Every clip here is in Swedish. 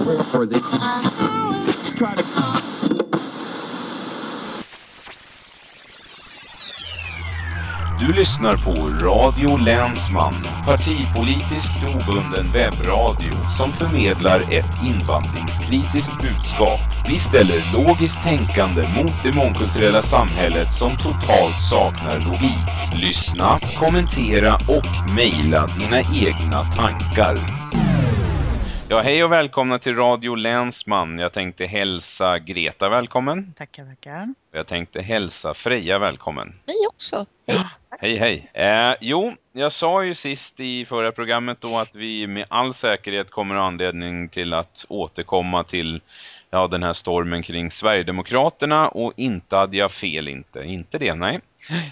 Or they try to Du lyssnar på Radio Länsman, partipolitiskt obunden webbradio som förmedlar ett invandringskritiskt budskap. Vi ställer logiskt tänkande mot det mångkulturella samhället som totalt saknar logik. Lyssna, kommentera och mejla dina egna tankar. Ja, hej och välkomna till Radio Länsman. Jag tänkte hälsa Greta välkommen. Tackar, tackar. Jag tänkte hälsa Freja välkommen. Mig också. Hej. Tack. Hej hej. Eh, jo, jag sa ju sist i förra programmet då att vi med all säkerhet kommer ha anledning till att återkomma till ja, den här stormen kring Sverigedemokraterna och inte hade jag fel inte. Inte det, nej.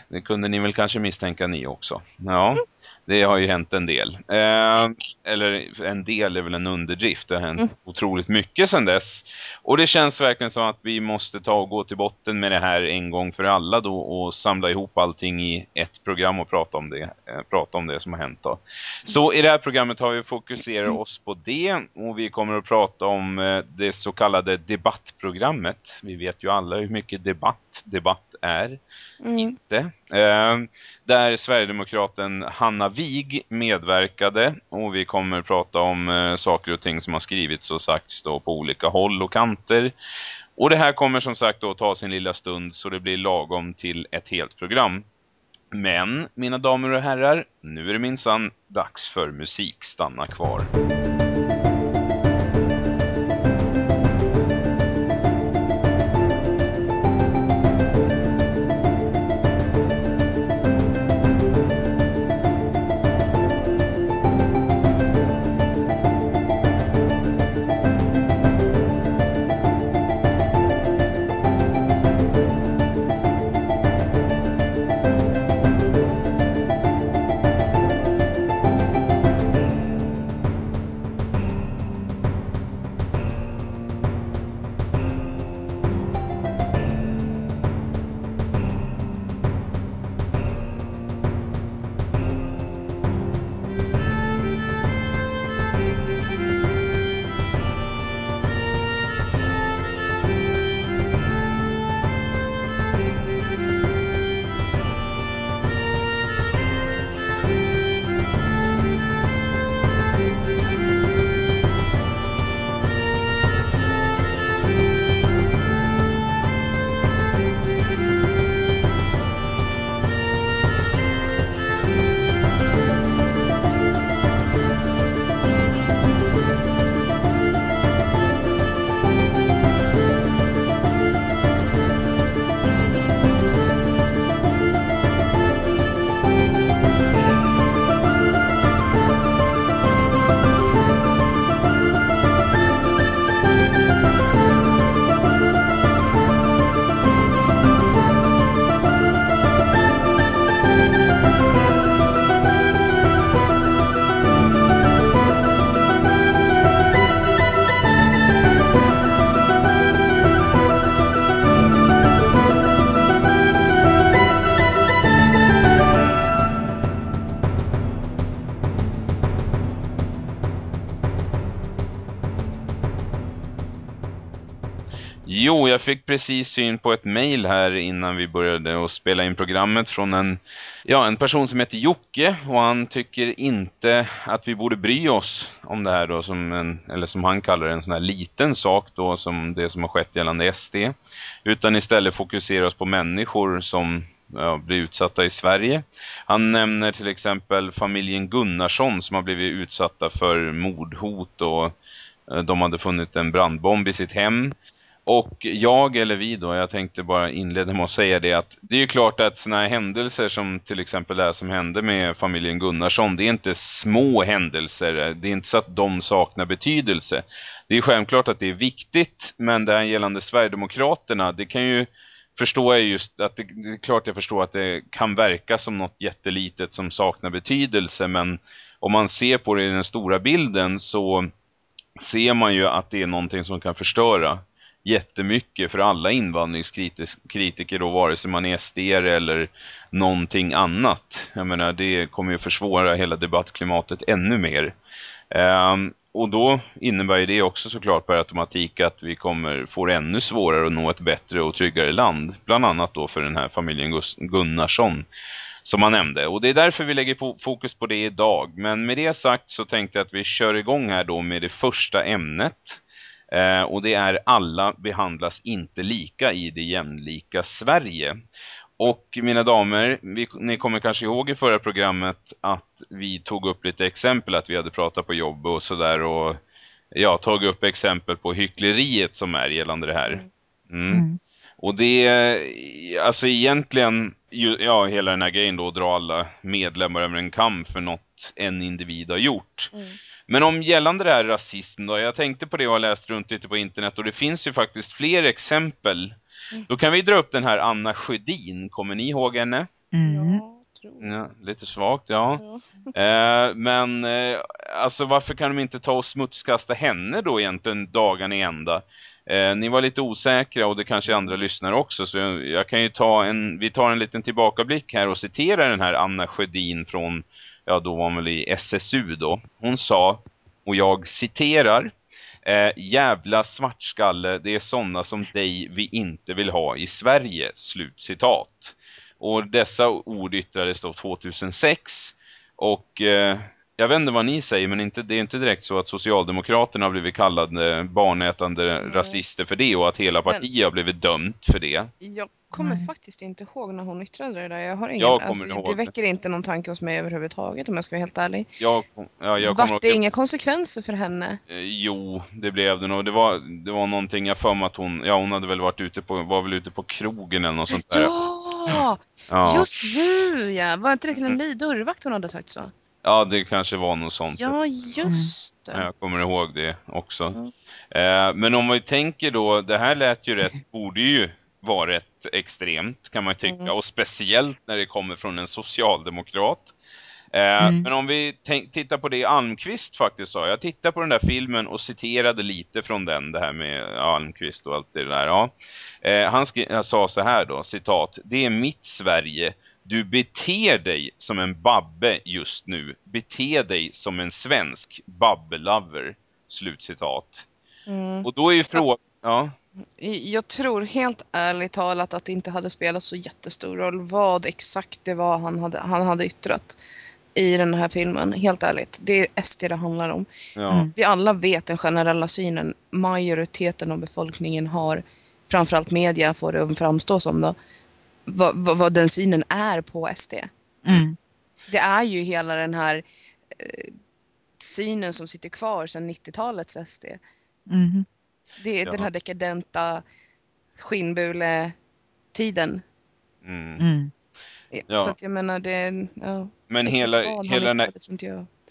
Det kunde ni väl kanske misstänka ni också. Ja, det har ju hänt en del. Eh, eller en del är väl en underdrift. Det har hänt Mm. otroligt mycket sedan dess. Och det känns verkligen som att vi måste ta och gå till botten med det här en gång för alla då och samla ihop allting i ett program och prata om det, eh, prata om det som har hänt då. Så i det här programmet har vi fokuserat oss på det och vi kommer att prata om eh, det så kallade debattprogrammet. Vi vet ju alla hur mycket debatt debatt är Mm. inte. Där Sverigedemokraten Hanna Wig medverkade och vi kommer prata om eh, saker och ting som har skrivits och sagts då på olika håll och kanter. Och det här kommer som sagt då ta sin lilla stund så det blir lagom till ett helt program. Men, mina damer och herrar, nu är det minsann dags för musik. Stanna kvar. Jag fick precis syn på ett mejl här innan vi började att spela in programmet från en, ja, en person som heter Jocke och han tycker inte att vi borde bry oss om det här då som en, eller som han kallar det, en sån här liten sak då som det som har skett gällande SD utan istället fokusera oss på människor som ja, blir utsatta i Sverige. Han nämner till exempel familjen Gunnarsson som har blivit utsatta för mordhot och eh, de hade funnit en brandbomb i sitt hem. Och jag eller vi då, jag tänkte bara inleda med att säga det att det är ju klart att sådana här händelser som till exempel det här som hände med familjen Gunnarsson, det är inte små händelser, det är inte så att de saknar betydelse. Det är självklart att det är viktigt, men det här gällande Sverigedemokraterna, det kan ju förstår jag just att det, det är klart jag förstår att det kan verka som något jättelitet som saknar betydelse, men om man ser på det i den stora bilden så ser man ju att det är någonting som kan förstöra jättemycket för alla invandringskritiker då, vare sig man är SD eller någonting annat. Jag menar, det kommer ju försvåra hela debattklimatet ännu mer. Um, och då innebär ju det också såklart per automatik att vi kommer få det ännu svårare att nå ett bättre och tryggare land. Bland annat då för den här familjen Gunnarsson som man nämnde. Och det är därför vi lägger fokus på det idag. Men med det sagt så tänkte jag att vi kör igång här då med det första ämnet. Eh, och det är alla behandlas inte lika i det jämlika Sverige. Och mina damer, vi, ni kommer kanske ihåg i förra programmet att vi tog upp lite exempel att vi hade pratat på jobb och sådär och ja, tagit upp exempel på hyckleriet som är gällande det här. Mm. Mm. Och det, alltså egentligen, ja hela den här grejen då, dra alla medlemmar över en kam för något en individ har gjort. Mm. Men om gällande det här rasism då, jag tänkte på det och har läst runt lite på internet och det finns ju faktiskt fler exempel. Mm. Då kan vi dra upp den här Anna Sjödin, kommer ni ihåg henne? Mm. Ja, lite svagt, ja. ja. eh, men eh, alltså varför kan de inte ta och smutskasta henne då egentligen dagen i ända? Eh, ni var lite osäkra och det kanske andra lyssnar också så jag, jag, kan ju ta en, vi tar en liten tillbakablick här och citerar den här Anna Sjödin från, ja då var hon väl i SSU då. Hon sa, och jag citerar, eh, jävla svartskalle, det är sådana som dig vi inte vill ha i Sverige, slutcitat. Och dessa ord yttrades då 2006 och eh, jag vet inte vad ni säger men inte, det är inte direkt så att Socialdemokraterna har blivit kallade barnätande Nej. rasister för det och att hela partiet men, har blivit dömt för det. Jag kommer Nej. faktiskt inte ihåg när hon yttrade det där. Jag har ingen, jag alltså, ihåg det väcker inte någon tanke hos mig överhuvudtaget om jag ska vara helt ärlig. Jag, ja, jag Vart det ihåg... inga konsekvenser för henne? Eh, jo, det blev det nog. Det var, det var någonting, jag för mig att hon, ja hon hade väl varit ute på, var väl ute på krogen eller något sånt där. Ja, ja. just nu ja. Var inte det till en mm. dörrvakt hon hade sagt så? Ja, det kanske var något sånt. Ja, just det. Jag kommer ihåg det också. Mm. Eh, men om vi tänker då, det här lät ju rätt, borde ju vara rätt extremt kan man tycka. Mm. Och speciellt när det kommer från en socialdemokrat. Eh, mm. Men om vi tittar på det Almqvist faktiskt sa. Jag tittade på den där filmen och citerade lite från den. Det här med Almqvist och allt det där. Ja. Eh, han, han sa så här då, citat. Det är mitt Sverige du beter dig som en babbe just nu. Bete dig som en svensk babbelover. Slutcitat. Mm. Och då är ju frågan... Ja. Jag tror helt ärligt talat att det inte hade spelat så jättestor roll vad exakt det var han hade, han hade yttrat i den här filmen. Helt ärligt. Det är SD det handlar om. Ja. Mm. Vi alla vet den generella synen majoriteten av befolkningen har. Framförallt media får det framstå som då vad, vad, vad den synen är på SD. Mm. Det är ju hela den här eh, synen som sitter kvar sedan 90-talets SD. Mm. Det är ja. den här dekadenta skinnbule-tiden. Mm. Ja. Så att jag menar det... Ja, men hela, hela den här,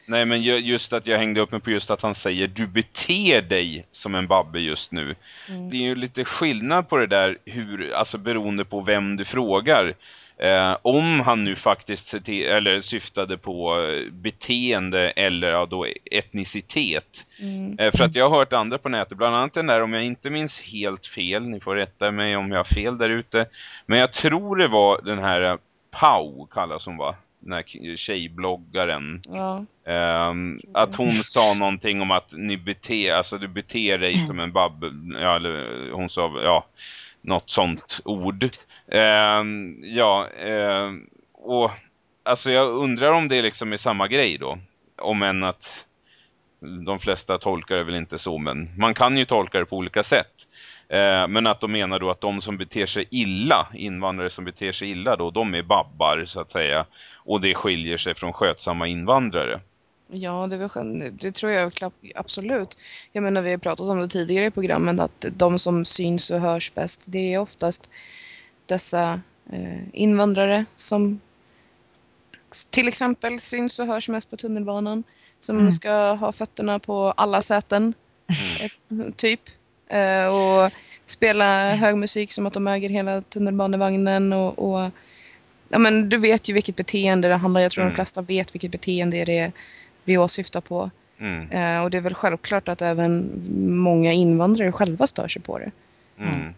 Nej men just att jag hängde upp mig på just att han säger du beter dig som en babbe just nu. Mm. Det är ju lite skillnad på det där hur, alltså beroende på vem du frågar. Eh, om han nu faktiskt eller syftade på beteende eller ja, då etnicitet. Mm. Eh, för att jag har hört andra på nätet, bland annat den där om jag inte minns helt fel, ni får rätta mig om jag har fel där ute. Men jag tror det var den här Pau kallas hon va? Den här tjejbloggaren. Ja. Um, att hon sa någonting om att ni beter, alltså du beter dig som en babb. Ja, eller hon sa, ja, något sånt ord. Um, ja, um, och alltså jag undrar om det liksom är samma grej då. Om än att de flesta tolkar det väl inte så, men man kan ju tolka det på olika sätt. Eh, men att de menar då att de som beter sig illa, invandrare som beter sig illa då, de är babbar så att säga. Och det skiljer sig från skötsamma invandrare. Ja, det, det tror jag absolut. Jag menar, vi har pratat om det tidigare i programmen att de som syns och hörs bäst, det är oftast dessa eh, invandrare som till exempel syns och hörs mest på tunnelbanan. Som mm. ska ha fötterna på alla säten, mm. Eh, typ. Eh, och spela hög musik som att de äger hela tunnelbanevagnen och, och ja, men du vet ju vilket beteende det handlar om. Jag tror mm. de flesta vet vilket beteende det är vi åsyftar på. Mm. Eh, och det är väl självklart att även många invandrare själva stör sig på det. Mm. mm.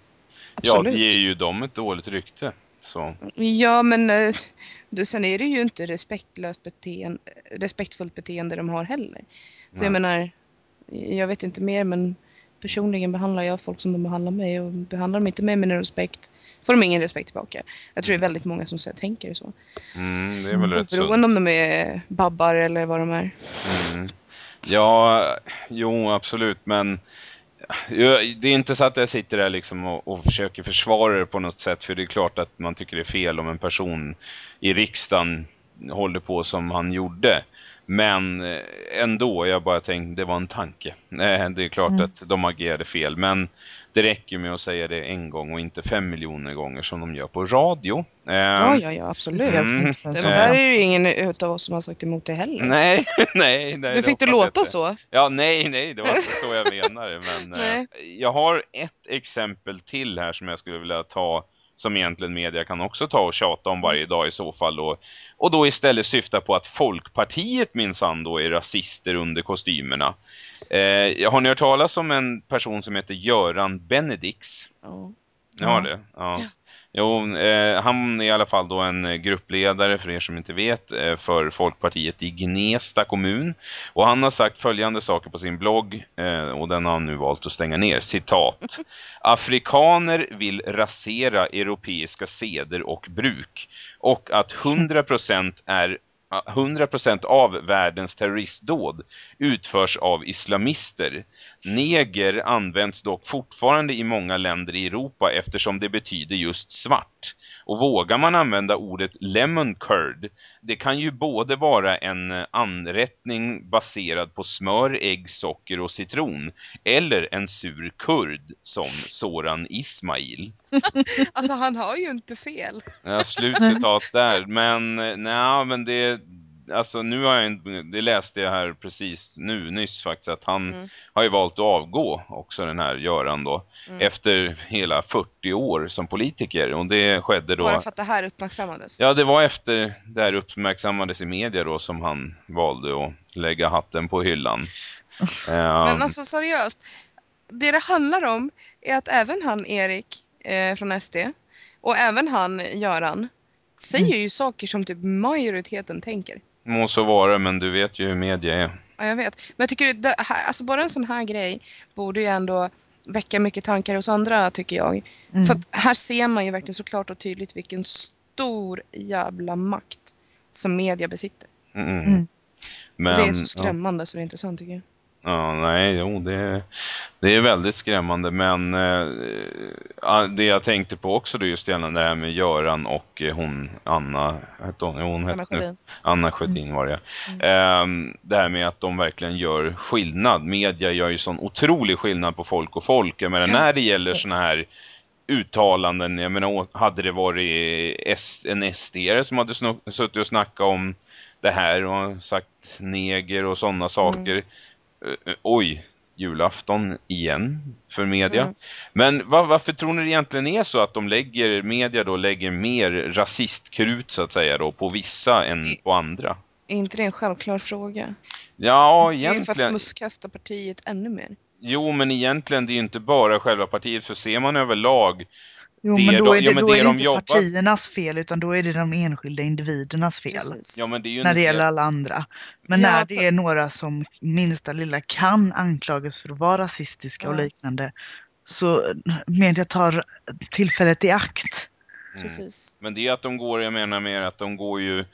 Ja, det ger ju dem ett dåligt rykte. Så. Ja, men eh, sen är det ju inte respektlöst beteende, respektfullt beteende de har heller. Så Nej. jag menar, jag vet inte mer men personligen behandlar jag folk som de behandlar mig och behandlar de inte mig med respekt får de ingen respekt tillbaka. Jag tror det är väldigt många som tänker så. Mm, det är väl rätt sunt. Oberoende om de är babbar eller vad de är. Mm. Ja, jo absolut men det är inte så att jag sitter där liksom och, och försöker försvara det på något sätt för det är klart att man tycker det är fel om en person i riksdagen håller på som han gjorde. Men eh, ändå, jag bara tänkte, det var en tanke. Nej, det är klart Mm. att de agerade fel, men det räcker med att säga det en gång och inte fem miljoner gånger som de gör på radio. Eh, Ja, ja, ja, absolut. Mm. Det, där är ju ingen utav oss som har sagt emot det heller. Nej, nej, nej. du fick det låta inte. så. Ja, nej, nej, det var inte så jag menade. Men eh, jag har ett exempel till här som jag skulle vilja ta som egentligen media kan också ta och tjata om varje dag i så fall. Och, och då istället syfta på att Folkpartiet minsann då är rasister under kostymerna. Eh, har ni hört talas om en person som heter Göran Benedix? Ja. Ni har Ja. det? Ja. Jo, eh, han är i alla fall då en eh, gruppledare för er som inte vet eh, för Folkpartiet i Gnesta kommun. Och han har sagt följande saker på sin blogg eh, och den har han nu valt att stänga ner. Citat. Afrikaner vill rasera europeiska seder och bruk och att 100% är 100% av världens terroristdåd utförs av islamister. Neger används dock fortfarande i många länder i Europa eftersom det betyder just svart. Och vågar man använda ordet lemon curd, det kan ju både vara en anrättning baserad på smör, ägg, socker och citron eller en sur kurd som Soran Ismail. Alltså han har ju inte fel. Ja, slutcitat där. Men eh, nej, men det alltså nu har jag det läste jag här precis nu nyss faktiskt att han Mm. har ju valt att avgå också den här Göran då Mm. efter hela 40 år som politiker och det skedde då Bara för att det här uppmärksammades. Ja, det var efter det här uppmärksammades i media då som han valde att lägga hatten på hyllan. Men Ehm, alltså seriöst, det det handlar om är att även han Erik eh, från SD och även han Göran säger ju saker som typ majoriteten tänker. Må så vara, men du vet ju hur media är. Ja, jag vet. Men jag tycker det här, alltså bara en sån här grej borde ju ändå väcka mycket tankar hos andra tycker jag. Mm. För att här ser man ju verkligen så klart och tydligt vilken stor jävla makt som media besitter. Mm. mm. Men, och det är så ja. skrämmande så det är inte sant tycker jag. Ja, nej, jo, det, det är väldigt skrämmande. Men eh, det jag tänkte på också då just gällande det här med Göran och eh, hon, Anna, hette hon, hon Anna hette nu- Sjödin. Anna Sjödin var det. Mm. Ehm, det här med att de verkligen gör skillnad. Media gör ju sån otrolig skillnad på folk och folk. Jag menar, när det gäller såna här uttalanden, jag menar, hade det varit S, en sd som hade suttit och snackat om det här och sagt neger och sådana saker. Eh, eh, oj, julafton igen för media. Mm. Men va- varför tror ni det egentligen är så att de lägger, media då lägger mer rasistkrut så att säga då på vissa än på andra? Är inte det en självklar fråga? Ja, Det är ju för att egentligen. smutskasta partiet ännu mer. Jo, men egentligen det är ju inte bara själva partiet. För ser man överlag, Jo, det men då är det, ja, men då det är det de inte jobbar- partiernas fel utan då är det de enskilda individernas fel. Ja men det är ju När det gäller alla andra. Men Ja, när det är några som minsta lilla kan anklagas för att vara rasistiska och liknande så media tar tillfället i akt. Mm. Precis. Men det är att de går, jag menar mer att de går ju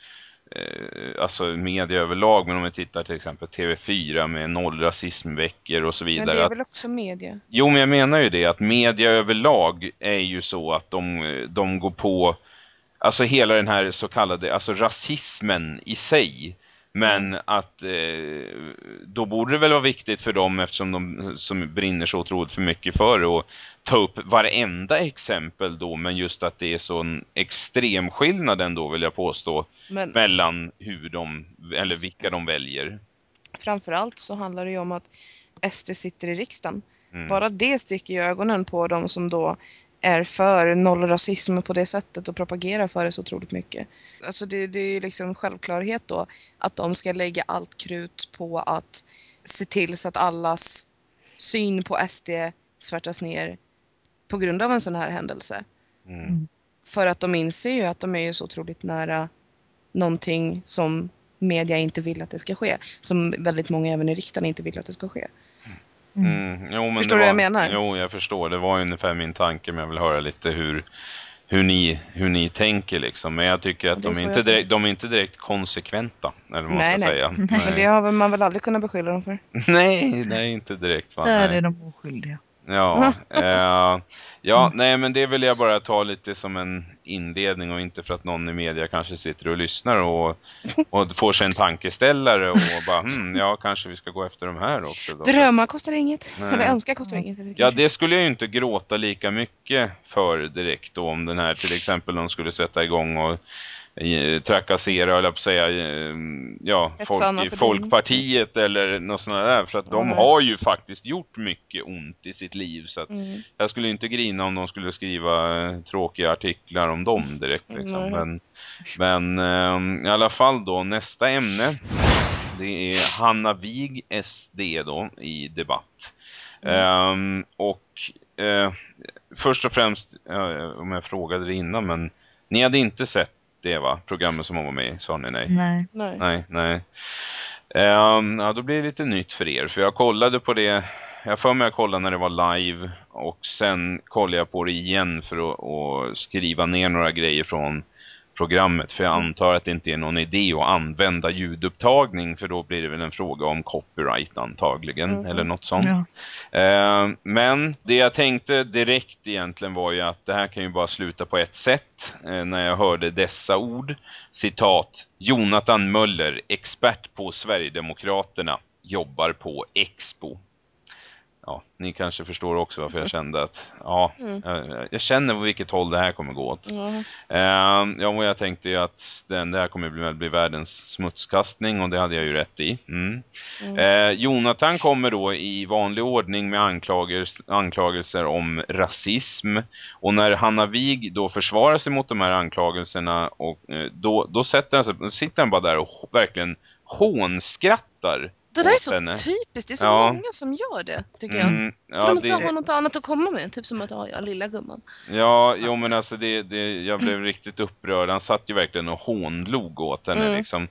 alltså media överlag, men om vi tittar till exempel TV4 med noll rasismveckor och så Men vidare. det är väl också media? Jo, men jag menar ju det att media överlag är ju så att de, de går på alltså hela den här så kallade alltså rasismen i sig. Men att eh, då borde det väl vara viktigt för dem eftersom de som brinner så otroligt för mycket för det och ta upp varenda exempel då men just att det är så en extrem skillnad ändå vill jag påstå Men mellan hur de eller vilka de väljer. framförallt så handlar det ju om att SD sitter i riksdagen. Mm. Bara det sticker ju ögonen på de som då är för nollrasism på det sättet och propagerar för det så otroligt mycket. Alltså det, det är ju liksom självklarhet då att de ska lägga allt krut på att se till så att allas syn på SD svärtas ner på grund av en sån här händelse. Mm. För att de inser ju att de är ju så otroligt nära någonting som media inte vill att det ska ske. Som väldigt många även i riksdagen inte vill att det ska ske. Mm. Mm. Jo, men Förstår det du var, vad jag menar? Jo, jag förstår. Det var ju ungefär min tanke, men jag vill höra lite hur, hur, ni, hur ni tänker liksom. Men jag tycker att de är, inte direkt, de är inte direkt konsekventa, eller vad man Nej, ska nej. säga. Men det har man väl aldrig kunnat beskylla dem för. nej, nej, inte direkt. Va? Där nej. är de oskyldiga. Ja, eh, ja Mm. nej men det vill jag bara ta lite som en inledning och inte för att någon i media kanske sitter och lyssnar och, och får sig en tankeställare och bara hmm, ja kanske vi ska gå efter de här också då. Drömmar kostar inget. Nej. Eller önskar kostar inget. Ja, kanske. det skulle jag ju inte gråta lika mycket för direkt då om den här till exempel de skulle sätta igång och trakassera eller att säga ja, folk i. Folkpartiet eller något sånt där för att de har ju faktiskt gjort mycket ont i sitt liv så att Mm. jag skulle inte grina om de skulle skriva eh, tråkiga artiklar om dem direkt liksom. Nej. Men, men ehm, i alla fall då, nästa ämne. Det är Hanna Wig SD då i debatt. Ehm, och eh, först och främst, eh, om jag frågade det innan, men ni hade inte sett det va? Programmet som hon var med i, sa ni nej? Nej. Nej. Nej, nej. Ehm, ja, då blir det lite nytt för er. För jag kollade på det, jag för mig jag kollade när det var live och sen kollade jag på det igen för att, att skriva ner några grejer från programmet. För jag antar att det inte är någon idé att använda ljudupptagning för då blir det väl en fråga om copyright antagligen Mhm. eller något sånt. Ja. Eh, men det jag tänkte direkt egentligen var ju att det här kan ju bara sluta på ett sätt. Eh, när jag hörde dessa ord. Citat. Jonathan Möller, expert på Sverigedemokraterna, jobbar på Expo. Ja, ni kanske förstår också varför jag kände att ja, Mm. jag, jag känner på vilket håll det här kommer gå åt. Ja. Eh, ja, och jag tänkte ju att den, det här kommer bli, bli världens smutskastning och det hade jag ju rätt i. Mm. Mm. Eh, Jonathan kommer då i vanlig ordning med anklagelser, anklagelser om rasism. Och när Hanna Wig då försvarar sig mot de här anklagelserna och eh, då, då sätter han sig, då sitter han bara där och verkligen hånskrattar. Det där är så henne. typiskt. Det är så Ja. många som gör det, tycker jag. Mm, För ja, de inte har det, något annat att komma med. Typ som att, ja, ja lilla gumman. ja, jo men alltså det, det, jag blev riktigt upprörd. Han satt ju verkligen och hånlog åt henne Mm. liksom.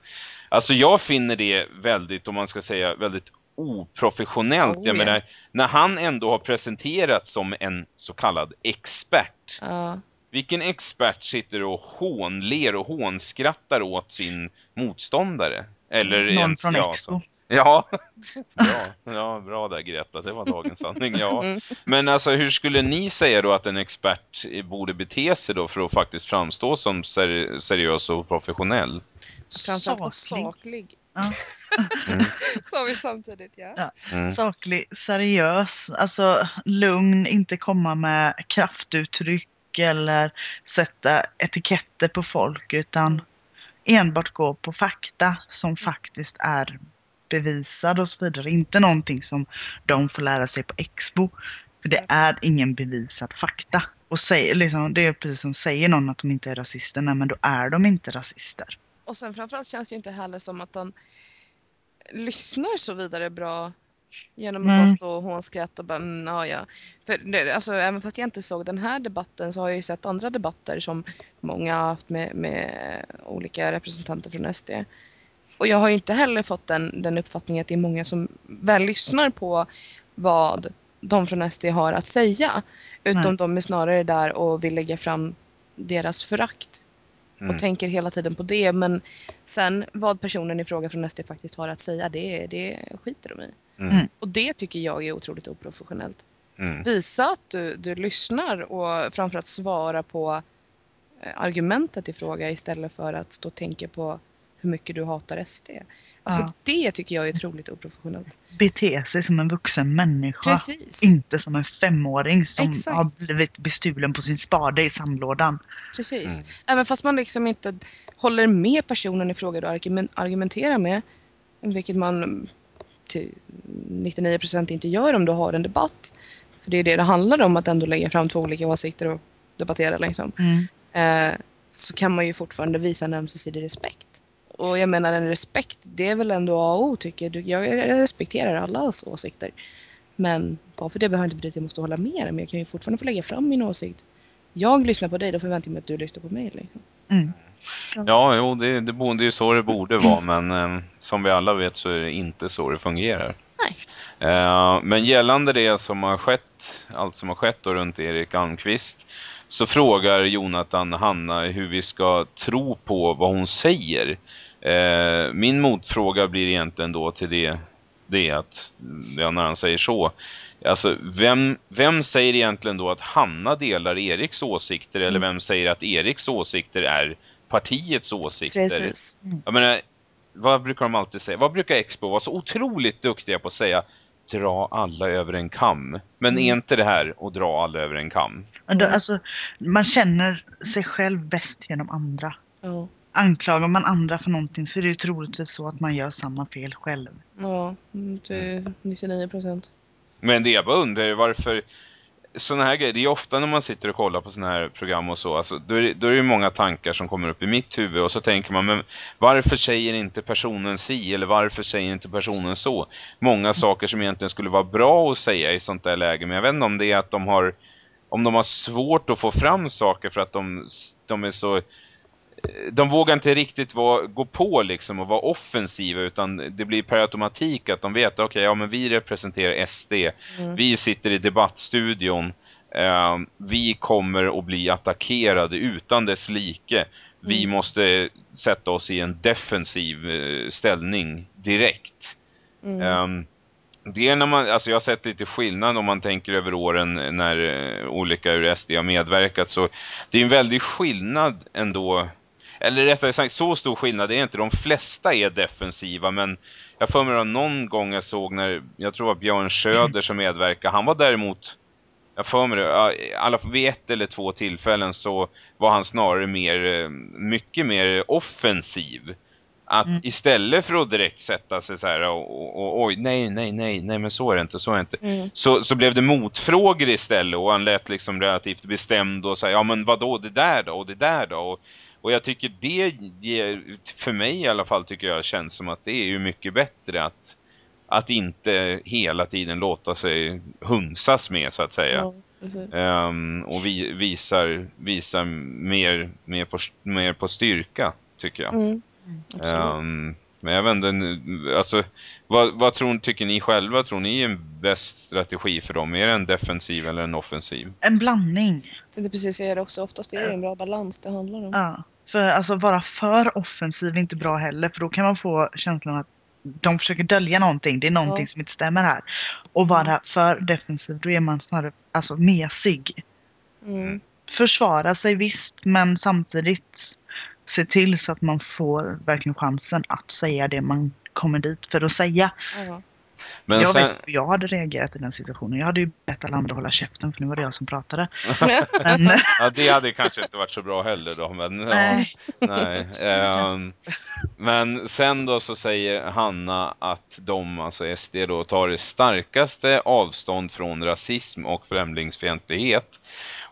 Alltså jag finner det väldigt, om man ska säga, väldigt oprofessionellt. Oh, jag ja. menar, när han ändå har presenterats som en så kallad expert. Ja. Vilken expert sitter och hånler och hånskrattar åt sin motståndare? Eller Någon ens- från ja, Expo. så- Ja, bra. Ja, bra där Greta, det var dagens sanning. Ja. Mm. Men alltså hur skulle ni säga då att en expert borde bete sig då för att faktiskt framstå som seri seriös och professionell? Framförallt vara Saklig. saklig. Ja. Mm. Sa vi samtidigt, ja. Ja. Mm. Saklig, seriös, alltså lugn, inte komma med kraftuttryck eller sätta etiketter på folk utan enbart gå på fakta som faktiskt är bevisad och så vidare. Inte någonting som de får lära sig på Expo. För det är ingen bevisad fakta. Och säger, liksom, det är precis som säger någon att de inte är rasister, nej men då är de inte rasister. Och sen framförallt känns det ju inte heller som att de lyssnar så vidare bra genom att Nej. bara stå och hånskratta och bara mm, ja, ja. För det, alltså, även fast jag inte såg den här debatten så har jag ju sett andra debatter som många har haft med, med olika representanter från SD. Och jag har ju inte heller fått den, den uppfattningen att det är många som väl lyssnar på vad de från SD har att säga. Utom Nej. de är snarare där och vill lägga fram deras förakt Mm. och tänker hela tiden på det. Men sen vad personen i fråga från SD faktiskt har att säga, det, det skiter de i. Mm. Och det tycker jag är otroligt oprofessionellt. Mm. Visa att du, du lyssnar och framförallt svara på eh, argumentet i fråga istället för att stå och tänka på hur mycket du hatar SD. Alltså Ja. det tycker jag är otroligt oprofessionellt. Bete sig som en vuxen människa. Precis. Inte som en femåring som Exakt. har blivit bestulen på sin spade i sandlådan. Precis. Mm. Även fast man liksom inte håller med personen i fråga du argumen- argumenterar med, vilket man till 99% inte gör om du har en debatt. För det är det det handlar om, att ändå lägga fram två olika åsikter och debattera liksom. Eh, så kan man ju fortfarande visa en ömsesidig respekt. Och jag menar en respekt, det är väl ändå A och O tycker jag. Jag respekterar allas åsikter. Men bara för det behöver inte betyda att jag måste hålla med dig, men jag kan ju fortfarande få lägga fram min åsikt. Jag lyssnar på dig, då förväntar jag mig att du lyssnar på mig. Liksom. Mm. Ja, jo, det, det, det är ju så det borde vara, men eh, som vi alla vet så är det inte så det fungerar. Nej. Eh, men gällande det som har skett, allt som har skett då runt Erik Almqvist så frågar Jonathan Hanna hur vi ska tro på vad hon säger. Eh, min motfråga blir egentligen då till det, det att, ja, när han säger så. Alltså, vem, vem säger egentligen då att Hanna delar Eriks åsikter eller vem säger att Eriks åsikter är partiets åsikter? Precis. Jag menar, vad brukar de alltid säga? Vad brukar Expo vara så otroligt duktiga på att säga? Dra alla över en kam. Men är inte det här att dra alla över en kam? Alltså, man känner sig själv bäst genom andra. Ja. Anklagar man andra för någonting så är det ju troligtvis så att man gör samma fel själv. Ja, mm, till 99 procent. Men det jag bara undrar är varför sådana här grejer, det är ofta när man sitter och kollar på sådana här program och så, alltså, då, är det, då är det ju många tankar som kommer upp i mitt huvud och så tänker man, men varför säger inte personen si eller varför säger inte personen så? Många saker som egentligen skulle vara bra att säga i sånt där läge, men jag vet inte om det är att de har om de har svårt att få fram saker för att de, de är så de vågar inte riktigt vara, gå på liksom och vara offensiva utan det blir per automatik att de vet okej, okay, ja men vi representerar SD. Mm. Vi sitter i debattstudion. Eh, vi kommer att bli attackerade utan dess like. Vi Mm. måste sätta oss i en defensiv eh, ställning direkt. Mm. Ehm, det är när man, alltså jag har sett lite skillnad om man tänker över åren när eh, olika ur SD har medverkat så det är en väldig skillnad ändå eller rättare sagt så stor skillnad är inte de flesta är defensiva men jag får mig då någon gång jag såg när jag tror var Björn Söder som medverkade han var däremot jag får mig det, alla vid ett eller två tillfällen så var han snarare mer, eh, mycket mer offensiv. Att Mm. istället för att direkt sätta sig så här och, och, och oj, nej, nej, nej, nej, men så är det inte, så är det inte. Mm. Så, så blev det motfrågor istället och han lät liksom relativt bestämd och säga, ja men vad då det där då och det där då och, och jag tycker det ger, för mig i alla fall tycker jag känns som att det är ju mycket bättre att att inte hela tiden låta sig hunsas med så att säga. Ja. Ehm, och vi, visar, visar mer, mer, på, mer på styrka tycker jag. Mm. Absolut. Men jag vet inte, alltså, vad, vad tror, tycker ni själva? Tror ni är en bäst strategi för dem? Är det en defensiv eller en offensiv? En blandning. Det är precis säga det också. Oftast är det en bra balans det handlar om. Ja. För alltså vara för offensiv är inte bra heller för då kan man få känslan att de försöker dölja någonting. Det är någonting Ja. som inte stämmer här. Och vara för defensiv då är man snarare alltså mesig. Mm. Försvara sig visst men samtidigt se till så att man får verkligen chansen att säga det man kommer dit för att säga. Ja. Men jag sen, vet jag hade reagerat i den situationen. Jag hade ju bett alla andra hålla käften för nu var det jag som pratade. Men, ja, det hade kanske inte varit så bra heller då. Men, ja, nej. nej. Ehm, men sen då så säger Hanna att de, alltså SD då, tar det starkaste avstånd från rasism och främlingsfientlighet.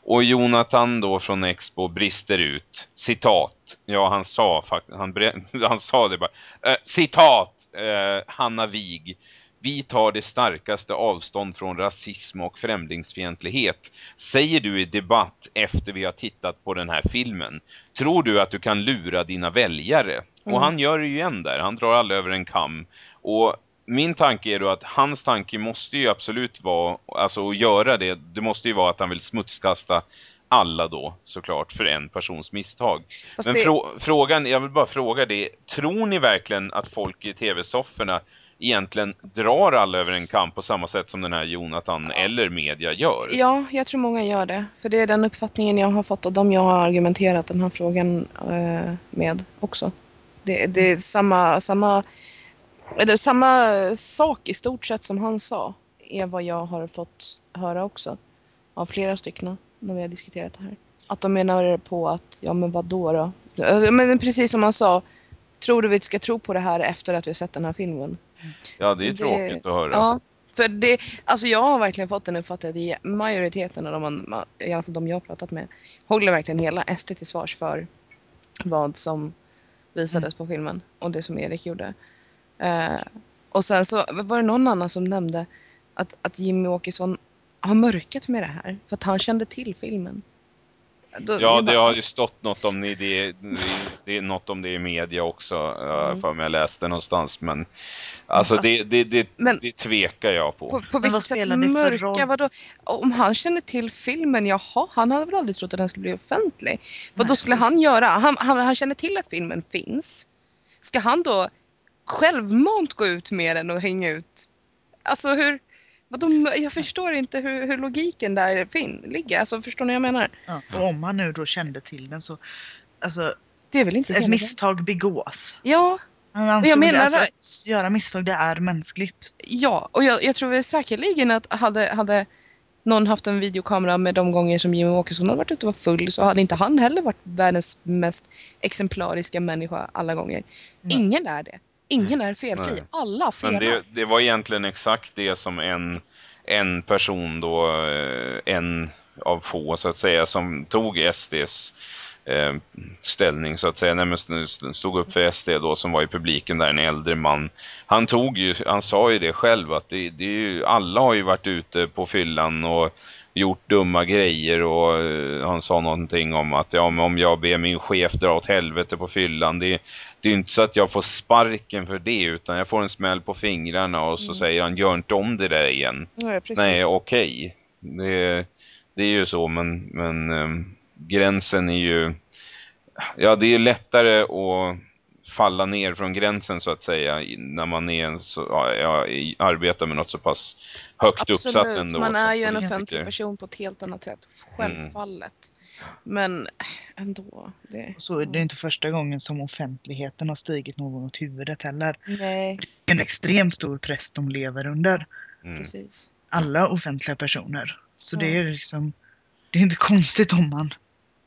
Och Jonathan då från Expo brister ut. Citat. Ja, han sa faktiskt, han, han sa det bara. Eh, citat, eh, Hanna Wig. Vi tar det starkaste avstånd från rasism och främlingsfientlighet. Säger du i debatt efter vi har tittat på den här filmen. Tror du att du kan lura dina väljare? Och Mm. han gör det ju igen där. Han drar alla över en kam. Och min tanke är då att hans tanke måste ju absolut vara, alltså att göra det, det måste ju vara att han vill smutskasta alla då såklart för en persons misstag. Fast Men det, frå- frågan, jag vill bara fråga det, tror ni verkligen att folk i tv-sofforna egentligen drar alla över en kamp på samma sätt som den här Jonathan eller media gör? ja, jag tror många gör det. För det är den uppfattningen jag har fått och de jag har argumenterat den här frågan eh, med också. Det, det är samma, samma, eller samma sak i stort sett som han sa är vad jag har fått höra också av flera stycken när vi har diskuterat det här. Att de menar på att, ja men vad då då? Alltså, Men precis som han sa, tror du vi ska tro på det här efter att vi har sett den här filmen? Ja, det är Det- tråkigt att höra. Ja, för det, alltså jag har verkligen fått den uppfattningen att majoriteten av de, man- i alla fall de jag har pratat med, håller verkligen hela SD till svars för vad som visades på filmen och det som Erik gjorde. Eh, och sen så var det någon annan som nämnde att, att Jimmy Åkesson har mörkat med det här för att han kände till filmen. Då, Ja, jag det bara, har ju stått något om det, det, det är något om det i media också, Mm. mm. för mig jag läste någonstans, men alltså det, det, det, Men- det tvekar jag på. På, på vilket sätt mörka? Vadå? Om han känner till filmen, jaha, han hade väl aldrig trott att den skulle bli offentlig. Vad då skulle han göra? Han, han, han känner till att filmen finns. Ska han då självmant gå ut med den och hänga ut? Alltså hur... Vadå, jag förstår inte hur, hur logiken där fin, ligger. Alltså förstår ni vad jag menar? Ja, och om han nu då kände till den så, alltså Det är väl inte ett misstag begås. Ja, Han ansåg jag menar det, alltså, att göra misstag det är mänskligt. Ja, och jag, jag tror väl säkerligen att hade, hade någon haft en videokamera med de gånger som Jimmy Åkesson hade varit ute och var full så hade inte han heller varit världens mest exemplariska människa alla gånger. Nej. Ingen är det. Ingen är felfri. Nej. Alla Men felar. det, det var egentligen exakt det som en, en person då, eh, en av få så att säga, som tog SDs eh, ställning så att säga, nej, men st- stod upp för SD då som var i publiken där, en äldre man. Han tog ju, han sa ju det själv att det, det är ju, alla har ju varit ute på fyllan och gjort dumma grejer och eh, han sa någonting om att ja, men om jag ber min chef dra åt helvete på fyllan, det, det är ju inte så att jag får sparken för det utan jag får en smäll på fingrarna och så Mm. säger han gör inte om det där igen. Ja, precis. Nej, okej. Det, det är ju så, men, men ehm, gränsen är ju... Ja, det är lättare att falla ner från gränsen så att säga när man är en så, ja, arbetar med något så pass högt uppsatt Absolut, ändå. man är ju en offentlig person på ett helt annat sätt. Mm. Självfallet. Men äh, ändå. Det, Så är det inte första gången som offentligheten har stigit någon åt huvudet heller. Nej, Det är en extremt stor press de lever under. Mm. precis. Alla offentliga personer. Så det Ja. är liksom, det är inte konstigt om man,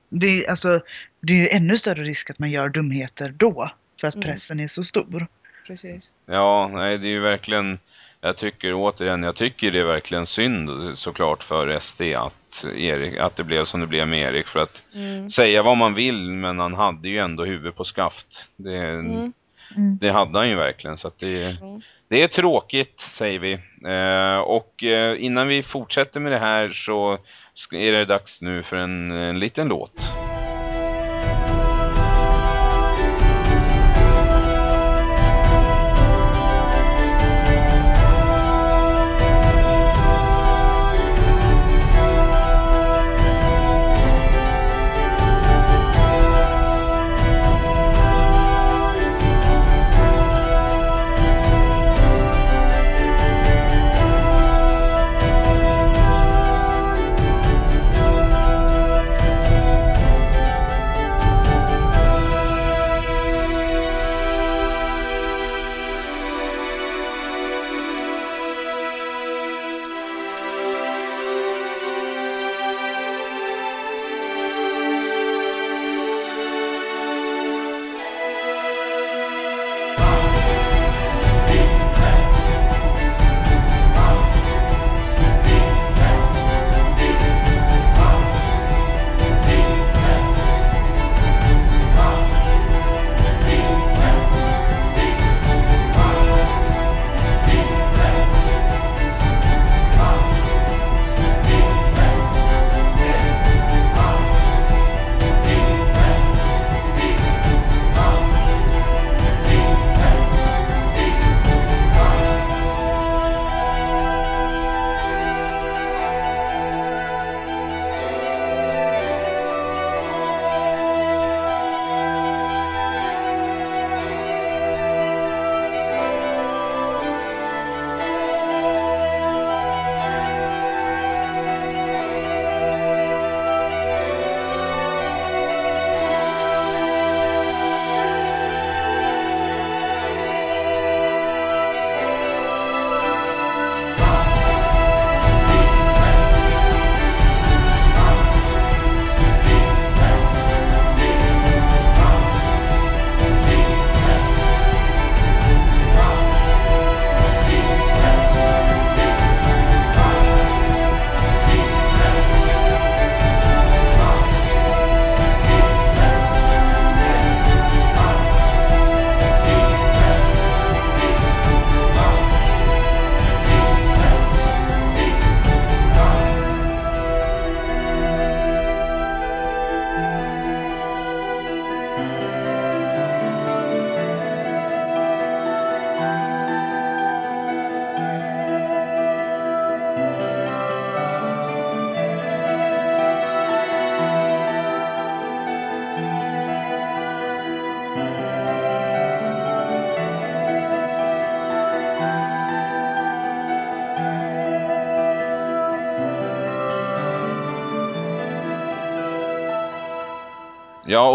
det är, alltså, det är ju ännu större risk att man gör dumheter då. För att Mm. pressen är så stor. precis. Ja, nej det är ju verkligen jag tycker återigen, jag tycker det är verkligen synd såklart för SD att, Erik, att det blev som det blev med Erik för att Mm. säga vad man vill men han hade ju ändå huvud på skaft. Det, Mm. det hade han ju verkligen så att det, Ja. det är tråkigt säger vi. Eh, och eh, innan vi fortsätter med det här så är det dags nu för en, en liten låt.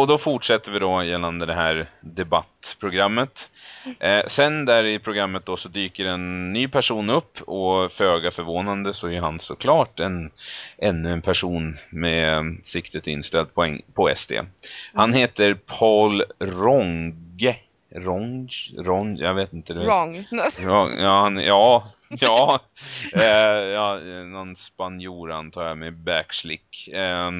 Och då fortsätter vi då gällande det här debattprogrammet. Eh, sen där i programmet då så dyker en ny person upp och föga förvånande så är han såklart en, ännu en person med siktet inställt på, en, på SD. Han heter Paul Ronge. Rong, Rong, jag vet inte. Det. Wrong. Ja, ja, han, ja, ja, eh, ja, någon spanjor antar jag med backslick. Eh,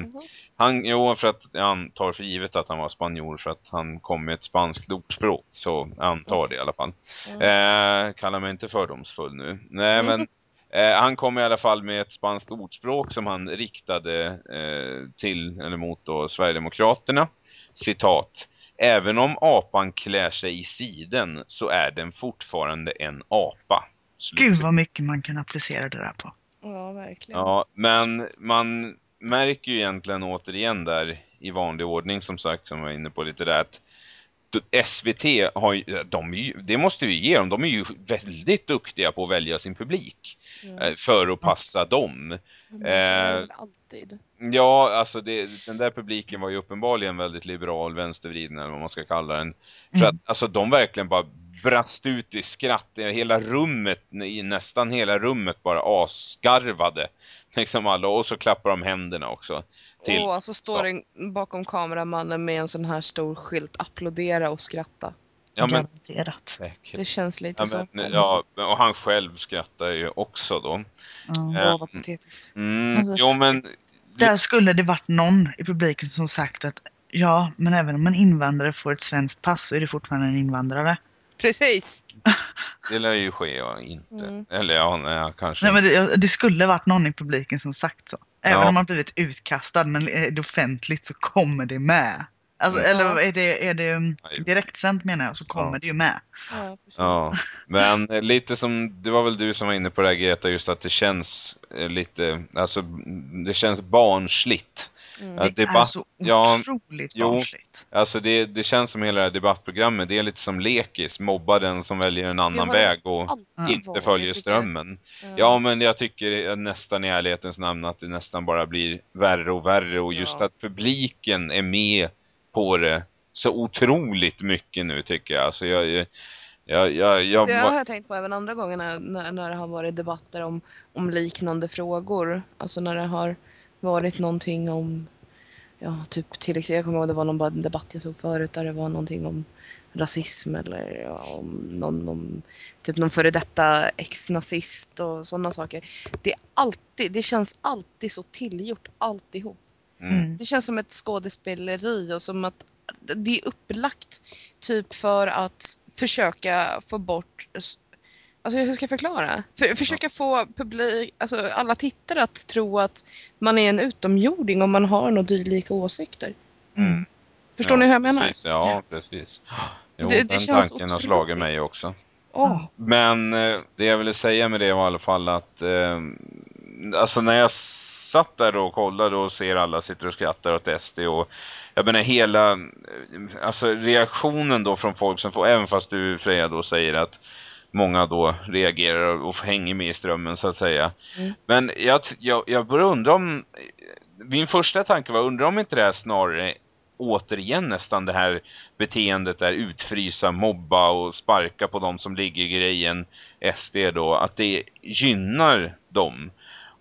han, jo, för att jag tar för givet att han var spanjor för att han kom med ett spanskt ordspråk. Så antar det i alla fall. Eh, kallar mig inte fördomsfull nu. Nej, men eh, han kom i alla fall med ett spanskt ordspråk som han riktade eh, till eller mot då Sverigedemokraterna. Citat. Även om apan klär sig i siden så är den fortfarande en apa. Slut. Gud vad mycket man kan applicera det där på. Ja, verkligen. Ja, men man märker ju egentligen återigen där i vanlig ordning som sagt som jag var inne på lite där att SVT har ju, de ju, det måste vi ge dem, de är ju väldigt duktiga på att välja sin publik eh, för att passa dem. Eh, alltid. Ja, alltså det, den där publiken var ju uppenbarligen väldigt liberal, vänstervriden eller vad man ska kalla den. För Mm. att alltså de verkligen bara brast ut i skratt. Hela rummet, i nästan hela rummet bara asgarvade. Liksom alla, och så klappar de händerna också. Till, Och så står det bakom kameramannen med en sån här stor skylt, applådera och skratta. ja, men, Garanterat. säkert. Det känns lite Ja, så. men, ja, och han själv skrattar ju också då. Ja. Eh, Åh, vad patetiskt. Mm, Alltså- jo men, Där skulle det varit någon i publiken som sagt att ja, men även om en invandrare får ett svenskt pass så är det fortfarande en invandrare. Precis! det lär ju ske ja, inte. Mm. Eller ja, nej, kanske Nej, men det, det skulle varit någon i publiken som sagt så. Även Ja. om man blivit utkastad men är det offentligt så kommer det med. Alltså, Mm. Eller är det, är det Nej. direktsänt menar jag så kommer Ja. det ju med. Ja. Ja, men eh, lite som, det var väl du som var inne på det här Greta, just att det känns eh, lite, alltså det känns barnsligt. Mm. Ja, Det är debatt- så ja, otroligt jo. barnsligt. Alltså det, det känns som hela det här debattprogrammet, det är lite som lekis, mobba den som väljer en annan väg och inte varit, följer tycker jag. strömmen. Ja, men jag tycker nästan i ärlighetens namn att det nästan bara blir värre och värre och just Ja. att publiken är med på det så otroligt mycket nu tycker jag. Alltså jag, jag, jag, jag, det har jag tänkt på även andra gånger när, när, när det har varit debatter om, om liknande frågor. Alltså när det har varit någonting om, ja typ till exempel, jag kommer ihåg det var någon bara- debatt jag såg förut där det var någonting om rasism eller ja, om någon, om, typ någon före detta ex-nazist och sådana saker. Det är alltid, det känns alltid så tillgjort alltihop. mm. Mm. Det känns som ett skådespeleri och som att det är upplagt typ för att försöka få bort Alltså hur ska jag förklara? För, försöka få publik, alltså alla tittare att tro att man är en utomjording om man har några dylika åsikter. Mm. Förstår Ja, ni hur jag menar? Precis, ja, precis. Jo, Det- det den känns tanken har otroligt. slagit mig också. Åh, Men eh, det jag ville säga med det var i alla fall att eh, alltså när jag satt där och kollade och ser alla sitter och skrattar åt SD och jag menar hela eh, alltså reaktionen då från folk som får, även fast du Freja då säger att många då reagerar och hänger med i strömmen så att säga. Mm. Men jag, jag, jag börjar undra om min första tanke var undra om inte det här snarare återigen nästan det här beteendet där utfrysa, mobba och sparka på de som ligger i grejen SD då, att det gynnar dem.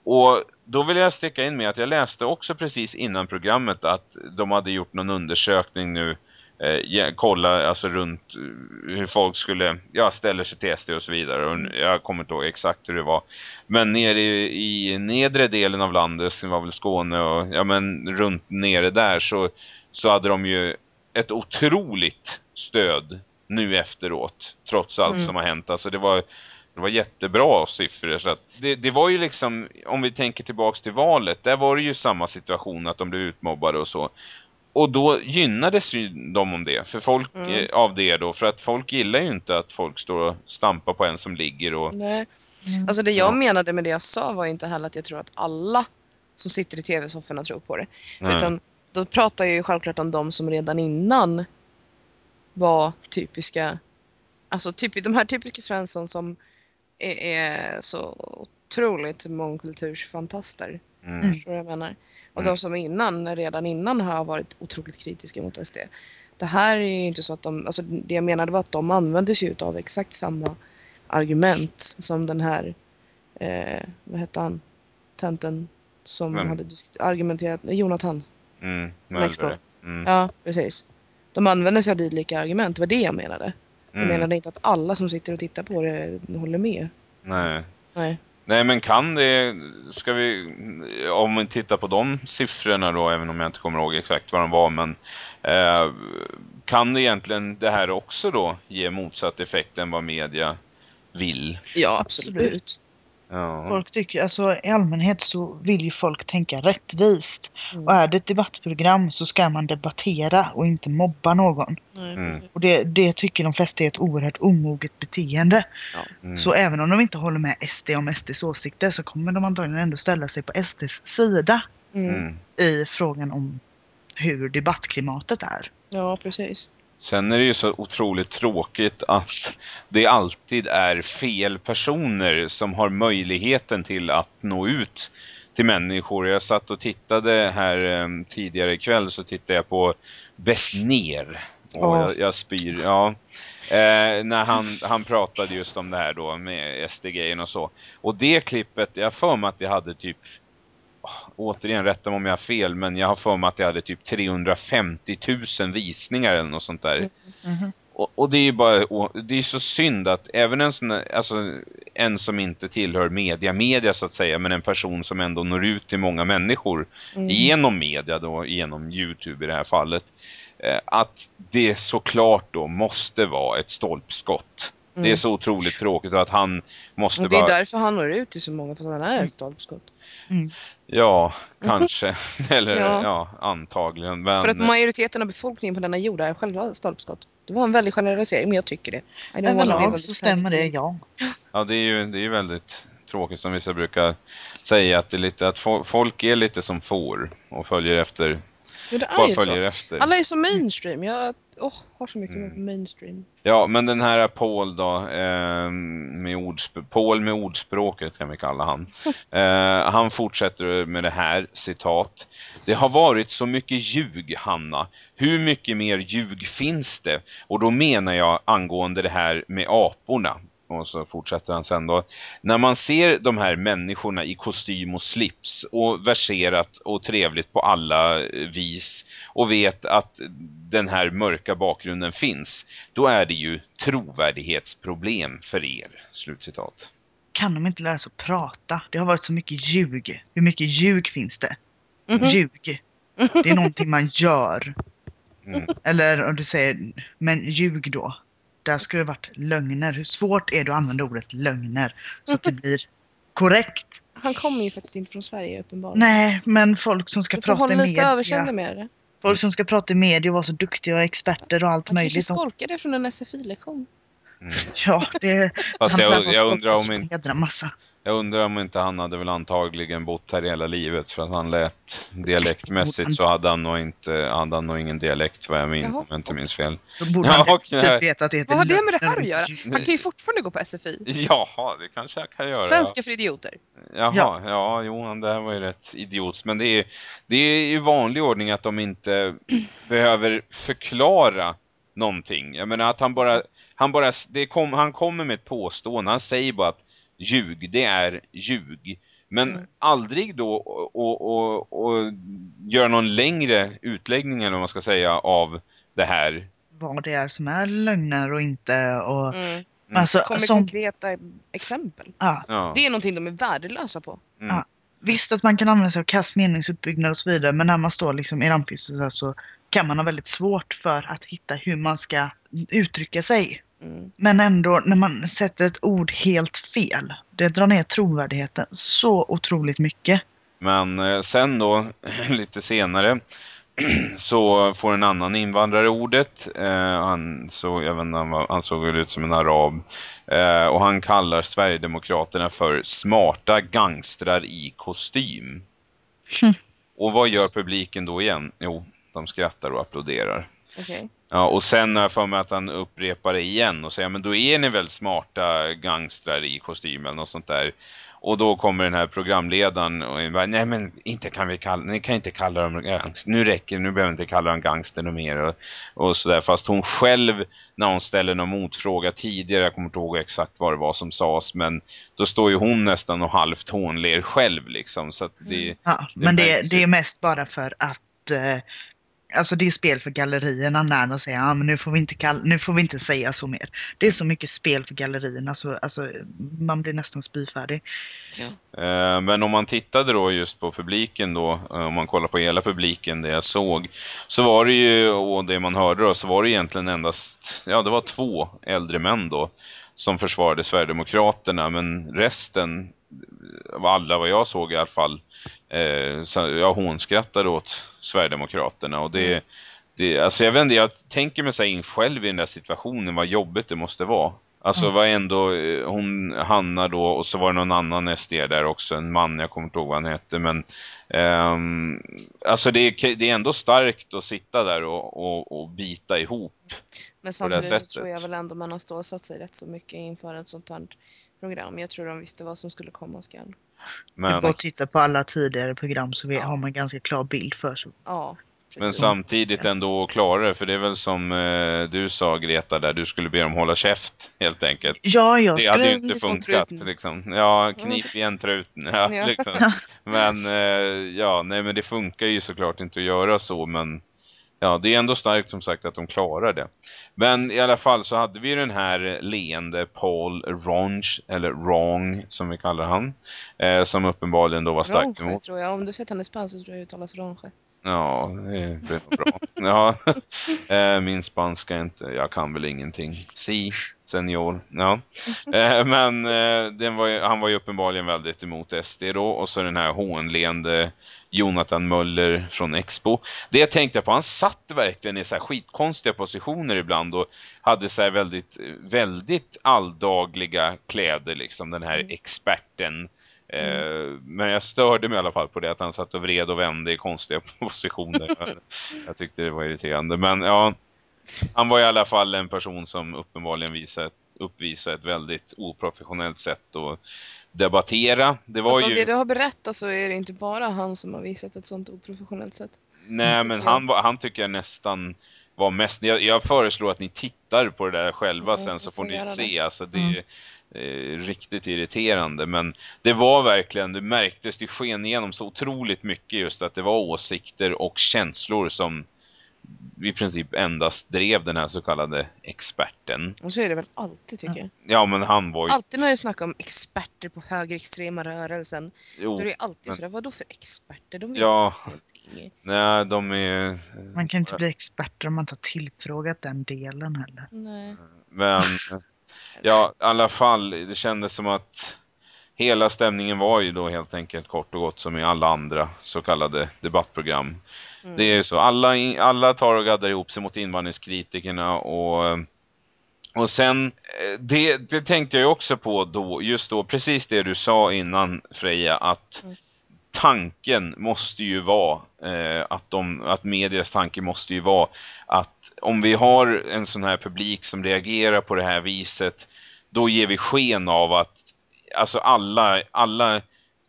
Och då vill jag sticka in med att jag läste också precis innan programmet att de hade gjort någon undersökning nu eh, kolla alltså runt eh, hur folk skulle, ja ställer sig till SD och så vidare och jag kommer inte ihåg exakt hur det var. Men nere i, i nedre delen av landet, som var väl Skåne och ja men runt nere där så, så hade de ju ett otroligt stöd nu efteråt, trots allt Mm. som har hänt. Alltså det var, det var jättebra siffror. Så att det, det var ju liksom, om vi tänker tillbaks till valet, där var det ju samma situation att de blev utmobbade och så. Och då gynnades ju de om det, för folk Mm. eh, av det då, för att folk gillar ju inte att folk står och stampar på en som ligger och nej. Mm. Alltså det jag Ja. menade med det jag sa var ju inte heller att jag tror att alla som sitter i tv-sofforna tror på det. Nej. Utan då pratar jag ju självklart om de som redan innan var typiska, alltså typ, de här typiska Svensson som är, är så otroligt mångkultursfantaster. Mm. Förstår du vad jag menar? Och Mm. de som innan, redan innan har varit otroligt kritiska mot SD. Det här är ju inte så att de, alltså det jag menade var att de använde sig av exakt samma argument som den här, eh, vad hette han, tönten som Vem? hade argumenterat, Jonathan. Mm. Mm. Ja, precis. De använder sig av dylika argument, det var det jag menade. Jag Mm. menade inte att alla som sitter och tittar på det håller med. Nej. Nej. Nej men kan det, ska vi, om vi tittar på de siffrorna då, även om jag inte kommer ihåg exakt vad de var, men eh, kan det egentligen det här också då ge motsatt effekt än vad media vill? Ja, absolut. Ja. Folk tycker, alltså i allmänhet så vill ju folk tänka rättvist. Mm. Och är det ett debattprogram så ska man debattera och inte mobba någon. Mm. Och det, det tycker de flesta är ett oerhört omoget beteende. Mm. Så även om de inte håller med SD om SDs åsikter så kommer de antagligen ändå ställa sig på SDs sida Mm. Mm. i frågan om hur debattklimatet är. Ja, precis. Sen är det ju så otroligt tråkigt att det alltid är fel personer som har möjligheten till att nå ut till människor. Jag satt och tittade här eh, tidigare ikväll så tittade jag på Bettner. Och Åh. jag, jag spyr, ja. Eh, när han, han pratade just om det här då med SD-grejen och så. Och det klippet, jag för mig att jag hade typ återigen rätta mig om jag har fel men jag har för mig att jag hade typ 350 000 visningar eller något sånt där. Mhm. Och, och det är ju bara, det är så synd att även en sån alltså en som inte tillhör media, media så att säga, men en person som ändå når ut till många människor Mm. genom media då, genom Youtube i det här fallet, eh, att det såklart då måste vara ett stolpskott. Det är Mm. så otroligt tråkigt att han måste Och det är bara, därför han når ut till så många, för att han är ett stolpskott. Mm. Ja, kanske, eller ja, Ja. antagligen, men För att majoriteten av befolkningen på denna jord är själva stolpskott. Det var en väldig generalisering, men jag tycker det. Överlag så stämmer det, ja. Ja, det är ju det är väldigt tråkigt som vissa brukar säga att det är lite att fo- folk är lite som får och följer efter. Jo, det Bara följer så. efter. Alla är så mainstream. Jag åh, har så mycket Mm. mainstream. Ja, men den här Paul då eh, med Paul med ordspråket kan vi kalla han. Eh, han fortsätter med det här citat. Det har varit så mycket ljug, Hanna. Hur mycket mer ljug finns det? Och då menar jag angående det här med aporna. Och så fortsätter han sen då. När man ser de här människorna i kostym och slips och verserat och trevligt på alla eh, vis och vet att den här mörka bakgrunden finns, då är det ju trovärdighetsproblem för er. Slutcitat. Kan de inte lära sig att prata? Det har varit så mycket ljug. Hur mycket ljug finns det? Mhm. Ljug. Det är någonting man gör. Mm. Eller om du säger, men ljug då. Där skulle det varit lögner. Hur svårt är det att använda ordet lögner så att det blir korrekt? Han kommer ju faktiskt inte från Sverige uppenbarligen. Nej, men folk som ska Du får prata hålla i lite överseende media. med det. Folk som ska prata i media och vara så duktiga och experter och allt Han kanske möjligt. skolkade från en SFI-lektion. Mm. Ja, det Fast han jag, jag, undrar om inte, massa. Jag undrar om inte han hade väl antagligen bott här hela livet för att han lät dialektmässigt så hade han nog inte hade han nog ingen dialekt vad jag minns, om jag inte minns fel. Då borde Ja, han och det här- typ veta att det heter Vad har det med det här att göra? Han kan ju fortfarande gå på SFI. Jaha, det kanske jag kan göra. Svenska för idioter. Jaha, ja, Ja. jo, han där var ju rätt idiots. Men det är, det är i vanlig ordning att de inte behöver förklara någonting. Jag menar att han bara, han bara, det kom, han kommer med ett påstående. Han säger bara att ljug, det är ljug. Men Mm. aldrig då och, och, och, och göra någon längre utläggning eller vad man ska säga av det här. Vad det är som är lögner och inte. Och, Mm. Mm. Alltså, Kom med som, konkreta exempel. ja, Ja. Det är någonting de är värdelösa på. Mm. ja. Visst att man kan använda sig av kass meningsuppbyggnad och så vidare. Men när man står liksom i rampljuset så kan man ha väldigt svårt för att hitta hur man ska uttrycka sig. Mm. Men ändå när man sätter ett ord helt fel. Det drar ner trovärdigheten så otroligt mycket. Men eh, sen då, lite senare, så får en annan invandrare ordet. Eh, han, så, jag vet inte, han, var, han såg väl ut som en arab. Eh, och han kallar Sverigedemokraterna för smarta gangstrar i kostym. Hm. Och vad gör publiken då igen? Jo, de skrattar och applåderar. Okej. Ja, och sen har jag för mig att han upprepar det igen och säger men då är ni väl smarta gangstrar i kostym eller något sånt där. Och då kommer den här programledaren och bara, nej men inte kan vi kalla, ni kan inte kalla dem gangster. Nu räcker nu behöver vi inte kalla dem gangster och mer och, och sådär. Fast hon själv, när hon ställer någon motfråga tidigare, jag kommer inte ihåg exakt vad det var som sades, men då står ju hon nästan och halvt hånler själv liksom. Så det, Ja, Det men det, det är mest bara för att eh, Alltså det är spel för gallerierna när de säger att ah, nu, får vi inte kall- nu får vi inte säga så mer. Det är så mycket spel för gallerierna så alltså, man blir nästan spyfärdig. Ja. Eh, Men om man tittade då just på publiken då, eh, om man kollar på hela publiken det jag såg, så var det ju, och det man hörde då, så var det egentligen endast, ja det var två äldre män då som försvarade Sverigedemokraterna, men resten alla vad jag såg i alla fall, eh, så jag hånskrattade åt Sverigedemokraterna och det, det alltså jag vet inte, jag tänker mig här in själv i den där situationen, vad jobbigt det måste vara. Alltså Mm. var ändå eh, hon, Hanna då och så var det någon annan SD där också, en man, jag kommer inte ihåg vad han hette men ehm, alltså det är, det är ändå starkt att sitta där och, och, och bita ihop. Men samtidigt så tror jag väl ändå man har stålsatt sig rätt så mycket inför ett sånt här program. Jag tror de visste vad som skulle komma skall. Men... Men, Bara titta på alla tidigare program så vi, Ja. har man ganska klar bild för sig. Ja, men samtidigt ändå klara det, för det är väl som eh, du sa Greta där, du skulle be dem hålla käft helt enkelt. Ja, jag Det hade ju inte funkat liksom. Ja, knip igen truten. Ja, Ja. liksom. Men eh, ja, nej men det funkar ju såklart inte att göra så men ja, det är ändå starkt som sagt att de klarar det. Men i alla fall så hade vi den här leende Paul Ronge, eller Wrong som vi kallar han, eh, som uppenbarligen då var starkt Ronge emot. tror jag. Om du sett hennes spanska så tror jag uttalas Ronge. Ja, det blir nog bra. Ja, eh, min spanska inte, jag kan väl ingenting. Si, senior. Ja. Eh, men eh, var ju, han var ju uppenbarligen väldigt emot SD då. Och så den här hånleende Jonathan Möller från Expo. Det tänkte jag på, han satt verkligen i så här skitkonstiga positioner ibland och hade så här väldigt, väldigt alldagliga kläder liksom, den här Mm. experten. Eh, men jag störde mig i alla fall på det att han satt och vred och vände i konstiga positioner. jag tyckte det var irriterande. Men ja, han var i alla fall en person som uppenbarligen visade, uppvisade ett väldigt oprofessionellt sätt att debattera. Det var Fast ju... det du har berättat så är det inte bara han som har visat ett sånt oprofessionellt sätt. Nej, men han, var, han tycker jag nästan var mest... Jag, jag föreslår att ni tittar på det där själva Ja, sen så får ni se. Alltså det Mm. Eh, riktigt irriterande. Men det var verkligen, det märktes, det sken igenom så otroligt mycket just att det var åsikter och känslor som i princip endast drev den här så kallade experten. Och så är det väl alltid tycker jag. Ja, men han var ju... Alltid när det snackar om experter på högerextrema rörelsen. Jo, Då är det alltid men- sådär, vadå för experter? De vet Ja. ingenting. nej, de är... Man kan inte bli experter om man inte har tillfrågat den delen heller. Nej. Men ja, i alla fall, det kändes som att hela stämningen var ju då helt enkelt kort och gott som i alla andra så kallade debattprogram. Mm. Det är ju så, alla, alla tar och gaddar ihop sig mot invandringskritikerna och och sen, eh, det, det tänkte jag ju också på då, just då, precis det du sa innan Freja, att Mm. Tanken måste ju vara, eh, att, de, att medias tanke måste ju vara att om vi har en sån här publik som reagerar på det här viset, då ger vi sken av att alltså alla, alla,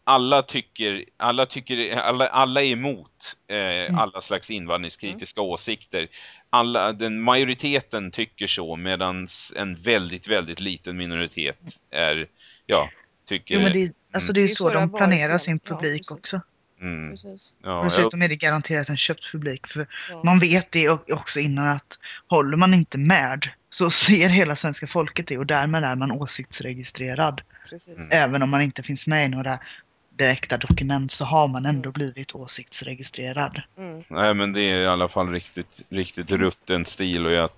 alla tycker, alla tycker, alla, alla är emot eh, alla slags invandringskritiska åsikter. Alla, den majoriteten tycker så medan en väldigt, väldigt liten minoritet är, ja, tycker... Jo, alltså, det är ju så så de planerar sin ja, publik precis. också. mm, Precis. ja, dessutom är det garanterat en köpt publik. För Ja. man vet det också innan att håller man inte med så ser hela svenska folket det och därmed är man åsiktsregistrerad. Precis. Mm. Även om man inte finns med i några direkta dokument så har man ändå Mm. blivit åsiktsregistrerad. Mm. Nej men det är i alla fall riktigt, riktigt rutten stil och jag,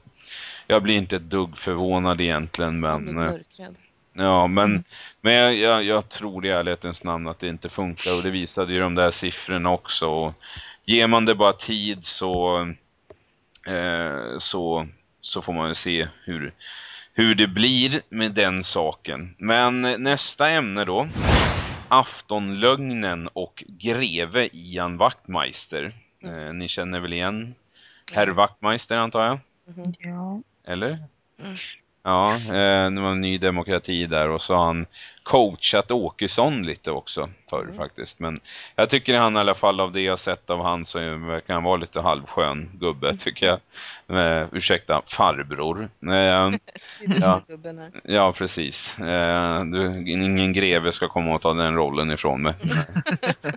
jag blir inte ett dugg förvånad egentligen Man blir men eh, mörkrädd. Ja men, Mm. men jag, jag, jag tror i ärlighetens namn att det inte funkar och det visade ju de där siffrorna också och ger man det bara tid så eh, så, så får man ju se hur, hur det blir med den saken. Men nästa ämne då. Aftonlögnen och greve Ian Wachtmeister. Eh, ni känner väl igen herr Wachtmeister antar jag? Mhm. Ja. Eller? Mm. Ja, eh, det var en ny demokrati där och så har han coachat Åkesson lite också förr Mm. faktiskt. Men jag tycker han i alla fall av det jag sett av han så verkar han vara lite halvskön gubbe tycker jag. Eh, ursäkta, farbror. Eh, Det är du som Ja. ja, precis. Eh, du, ingen greve ska komma och ta den rollen ifrån mig.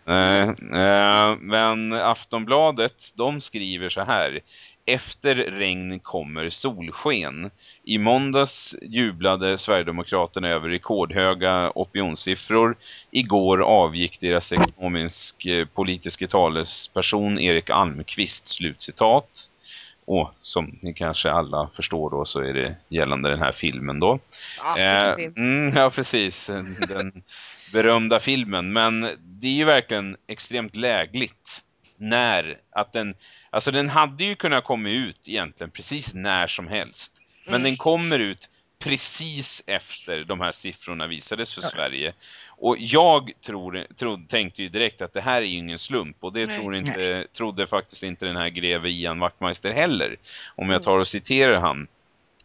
Eh, eh, men Aftonbladet, de skriver så här. Efter regn kommer solsken. I måndags jublade Sverigedemokraterna över rekordhöga opinionssiffror. Igår avgick deras ekonomisk eh, politiska talesperson Erik Almqvist, slutcitat. Och som ni kanske alla förstår då så är det gällande den här filmen då. Ja, Eh, mm, ja, precis. Den berömda filmen. Men det är ju verkligen extremt lägligt när att den... Alltså den hade ju kunnat komma ut egentligen precis när som helst. Men Mm. den kommer ut precis efter de här siffrorna visades för Ja. Sverige. Och jag tror, trodde, tänkte ju direkt att det här är ju ingen slump. Och det tror inte, trodde faktiskt inte den här greve Ian Wachtmeister heller. Om Mm. jag tar och citerar han.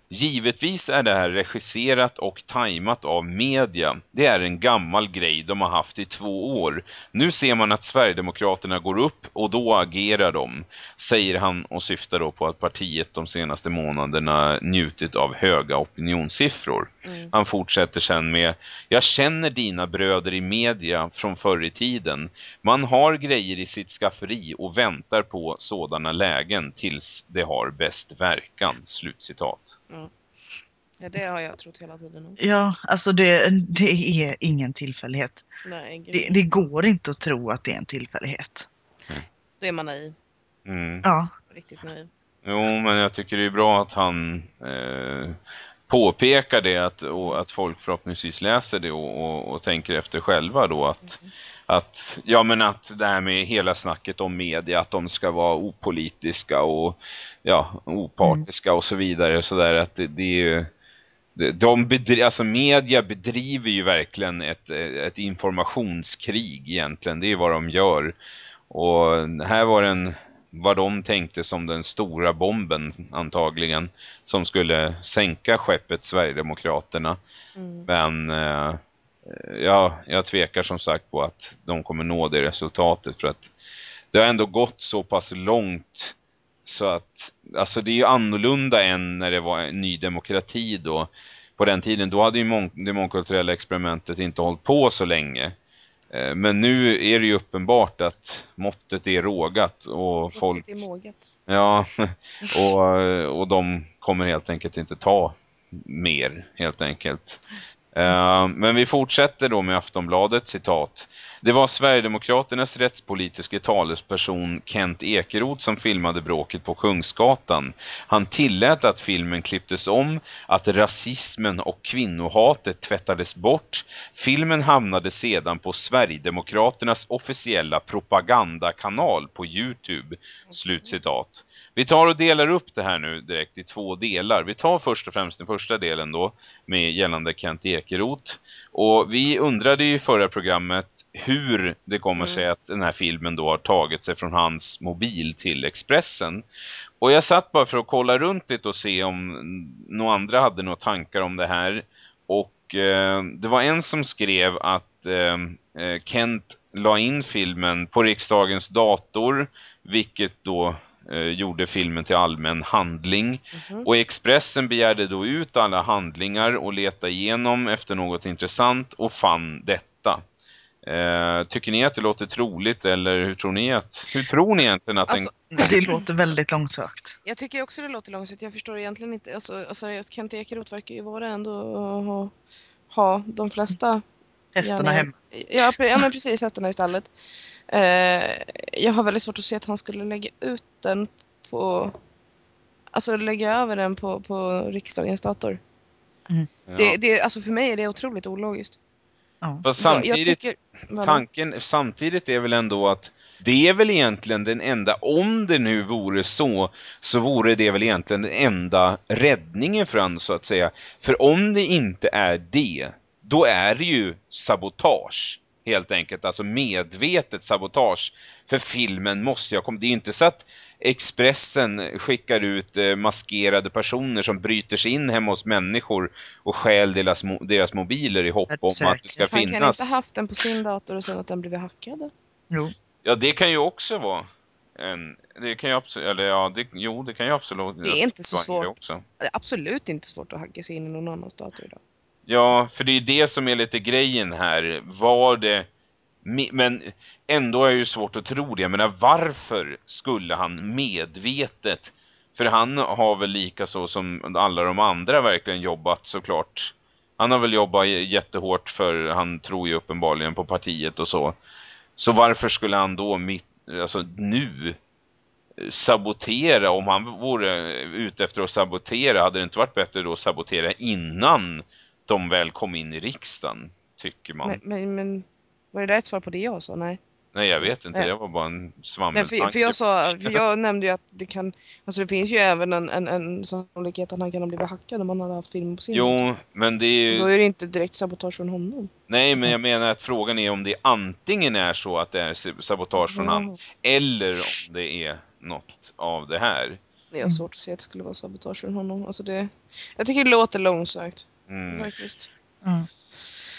Givetvis är det här regisserat och tajmat av media. Det är en gammal grej de har haft i två år. Nu ser man att Sverigedemokraterna går upp och då agerar de, säger han och syftar då på att partiet de senaste månaderna njutit av höga opinionssiffror. Mm. Han fortsätter sen med Jag känner dina bröder i media från förr i tiden. Man har grejer i sitt skafferi och väntar på sådana lägen tills det har bäst verkan. Slutcitat. Ja, det har jag trott hela tiden. Ja, alltså det, det är ingen tillfällighet. Nej. Det, det går inte att tro att det är en tillfällighet. Då är man naiv. Mm. Ja, Riktigt naiv. Jo, men jag tycker det är bra att han eh, påpekar det att, och att folk förhoppningsvis läser det och, och, och tänker efter själva då att, att, ja men att det här med hela snacket om media, att de ska vara opolitiska och ja, opartiska och så vidare så där att det, det är ju de- bedri- alltså media bedriver ju verkligen ett, ett informationskrig egentligen, det är vad de gör. Och här var den vad de tänkte som den stora bomben antagligen som skulle sänka skeppet Sverigedemokraterna. Mm. Men eh, ja, jag tvekar som sagt på att de kommer nå det resultatet för att det har ändå gått så pass långt så att alltså det är ju annorlunda än när det var en ny demokrati då. På den tiden då hade ju mång- det mångkulturella experimentet inte hållit på så länge. Eh, Men nu är det ju uppenbart att måttet är rågat och folk Riktigt i måget. Ja, och, och de kommer helt enkelt inte ta mer, helt enkelt. Eh, men vi fortsätter då med Aftonbladet, citat. Det var Sverigedemokraternas rättspolitiska talesperson Kent Ekeroth som filmade bråket på Kungsgatan. Han tillät att filmen klipptes om, att rasismen och kvinnohatet tvättades bort. Filmen hamnade sedan på Sverigedemokraternas officiella propagandakanal på Youtube. Slutcitat. Vi tar och delar upp det här nu direkt i två delar. Vi tar först och främst den första delen då med gällande Kent Ekeroth. Och vi undrade ju i förra programmet hur det kommer Mm. sig att den här filmen då har tagit sig från hans mobil till Expressen. Och jag satt bara för att kolla runt lite och se om några andra hade några tankar om det här. Och eh, det var en som skrev att eh, eh, Kent la in filmen på riksdagens dator, vilket då gjorde filmen till allmän handling. Mhm. Och Expressen begärde då ut alla handlingar och letade igenom efter något intressant och fann detta. Eh, tycker ni att det låter troligt eller hur tror ni att hur tror ni egentligen att Alltså, det låter väldigt långsökt. jag tycker också det låter långsamt. Jag förstår egentligen inte. Alltså, alltså Kent Ekeroth verkar ju vara ändå ha, ha de flesta Hästarna hemma. Ja, ja men precis, hästarna i stallet. Eh, jag har väldigt svårt att se att han skulle lägga ut den på... Alltså lägga över den på, på riksdagens dator. en, Det, det, alltså för mig är det otroligt ologiskt. Ja. Fast samtidigt tycker- tanken samtidigt är väl ändå att det är väl egentligen den enda, om det nu vore så, så vore det väl egentligen den enda räddningen för så att säga. För om det inte är det, då är det ju sabotage. helt enkelt. Alltså medvetet sabotage. För filmen måste jag komma... Det är ju inte så att Expressen skickar ut eh, maskerade personer som bryter sig in hemma hos människor och stjäl deras, mo deras mobiler i hopp om att det ska säker? Han kan finnas. inte haft den på sin dator och sen att den blivit hackad. Jo. Ja, det kan ju också vara en... Det kan ju absolut... Eller ja, det, jo, det kan ju absolut... Det är inte så svårt. Också. Det är absolut inte svårt att hacka sig in i någon annans dator idag. Ja, för det är ju det som är lite grejen här. Var det... Men ändå är det ju svårt att tro det. Jag menar, varför skulle han medvetet... För han har väl lika så som alla de andra verkligen jobbat såklart. Han har väl jobbat jättehårt för han tror ju uppenbarligen på partiet och så. Så varför skulle han då mitt, alltså nu eh, sabotera om han vore ute efter att sabotera hade det inte varit bättre då att sabotera innan de väl kom in i riksdagen tycker man. Men, men, men var det där ett svar på det jag sa? Nej. Nej jag vet inte, Nej. det var bara en Nej svammeltanke. för, för jag sa, för jag nämnde ju att det kan, alltså det finns ju även en, en, en sannolikhet att han kan ha blivit hackad om han hade haft film på sin dator. Jo, men det är Då ju... är det inte direkt sabotage från honom. Nej, men jag menar att frågan är om det antingen är så att det är sabotage från han Ja. eller om det är något av det här. Det är svårt att se att det skulle vara sabotage från honom. Alltså det, jag tycker det låter långsökt Mm. faktiskt. Mm.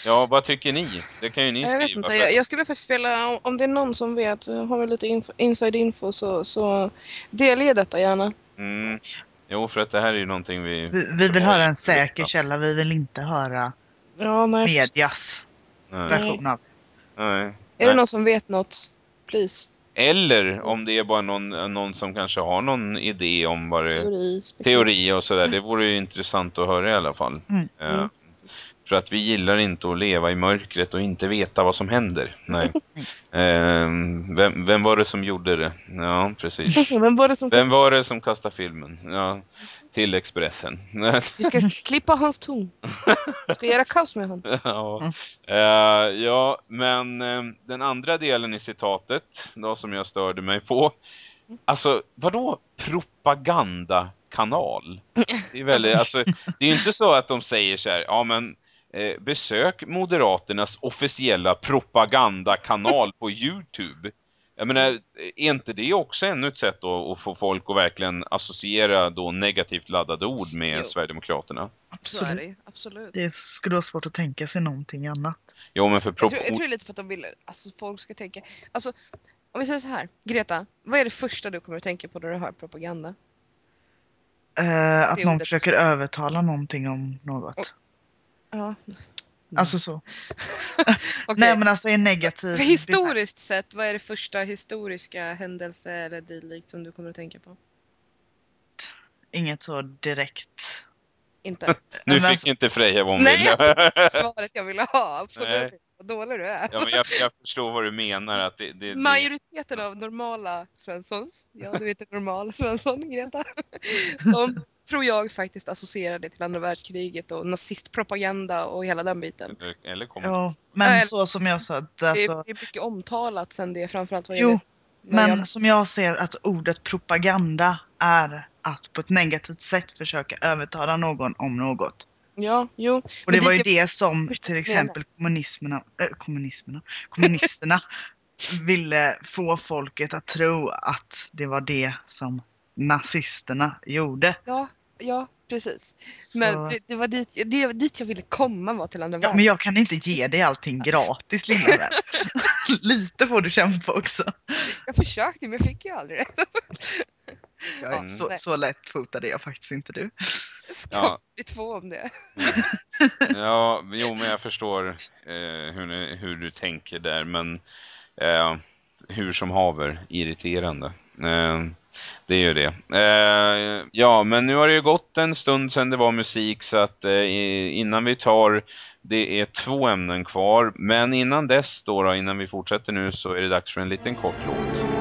Ja, vad tycker ni? Det kan ju ni Jag vet skriva. inte, för- jag, jag skulle faktiskt vilja, om- det är någon som vet, har vi lite info, inside info så, så delge detta gärna. Mm. Jo, för att det här är ju någonting vi... Vi, vi vill höra en säker källa, vi vill inte höra Ja, nej. medias Nej. version av Nej. Är Nej. det någon som vet något? Please. Eller om det är bara någon, någon som kanske har någon idé om vad det Teori. teori och sådär. Det vore ju intressant att höra i alla fall. Mm. Mm. För att vi gillar inte att leva i mörkret och inte veta vad som händer. Nej. Eh, vem, vem var det som gjorde det? Ja, precis. Vem var det som Vem var det som kastade filmen? Ja, till Expressen. Vi ska klippa hans ton. Vi ska göra kaos med honom. ja. Eh, ja, men eh, den andra delen i citatet då som jag störde mig på. Alltså, vadå propagandakanal? Det är väldigt, alltså, det är ju inte så att de säger så här, ja men eh, besök Moderaternas officiella propagandakanal på Youtube. Jag menar, är inte det också ännu ett sätt då att få folk att verkligen associera då negativt laddade ord med Jo. Sverigedemokraterna? Så är det absolut. Det skulle vara svårt att tänka sig någonting annat. Jo, men för Jag tror, jag tror lite för att de vill, alltså folk ska tänka, alltså om vi säger så här, Greta, vad är det första du kommer att tänka på när du hör propaganda? Eh, att någon försöker övertala någonting om något. Ja. Alltså så. Okej. Nej men alltså en negativ... För historiskt sett, vad är det första historiska händelse eller dylikt som du kommer att tänka på? Inget så direkt. Inte? nu Men fick alltså- inte Freja vad hon Nej, ville. alltså, svaret jag ville ha. Absolut Nej. Vad dålig du är. ja, men jag, jag förstår vad du menar. Att det, det, det, Majoriteten av normala Svenssons, ja du är inte normal Svensson Greta, de tror jag faktiskt associerade till andra världskriget och nazistpropaganda och hela den biten. eller, eller kom, Ja, men Eller- så som jag sa. att Det Alltså, är, det är mycket omtalat sen det, framförallt vad jag jo, vet. men jag- som jag ser att ordet propaganda är att på ett negativt sätt försöka övertala någon om något. Ja, jo. Och Men det var ju jag- det som till exempel kommunismerna, äh, kommunisterna, kommunisterna ville få folket att tro att det var det som nazisterna gjorde. Ja, ja, precis. Men Så- det, det, var dit, det dit jag ville komma var till andra Ja, världen. men jag kan inte ge dig allting gratis lilla vän. Lite får du kämpa också. Jag försökte men jag fick ju aldrig det. Är Mm. så, så lättfotad är jag faktiskt inte du. Ska Ja. bli två om det. Ja, jo men jag förstår eh, hur, hur du tänker där men eh, hur som haver, irriterande. Eh, det är ju det. Eh, ja, men nu har det ju gått en stund sedan det var musik så att eh, innan vi tar det är två ämnen kvar men innan dess då, då innan vi fortsätter nu så är det dags för en liten kort låt.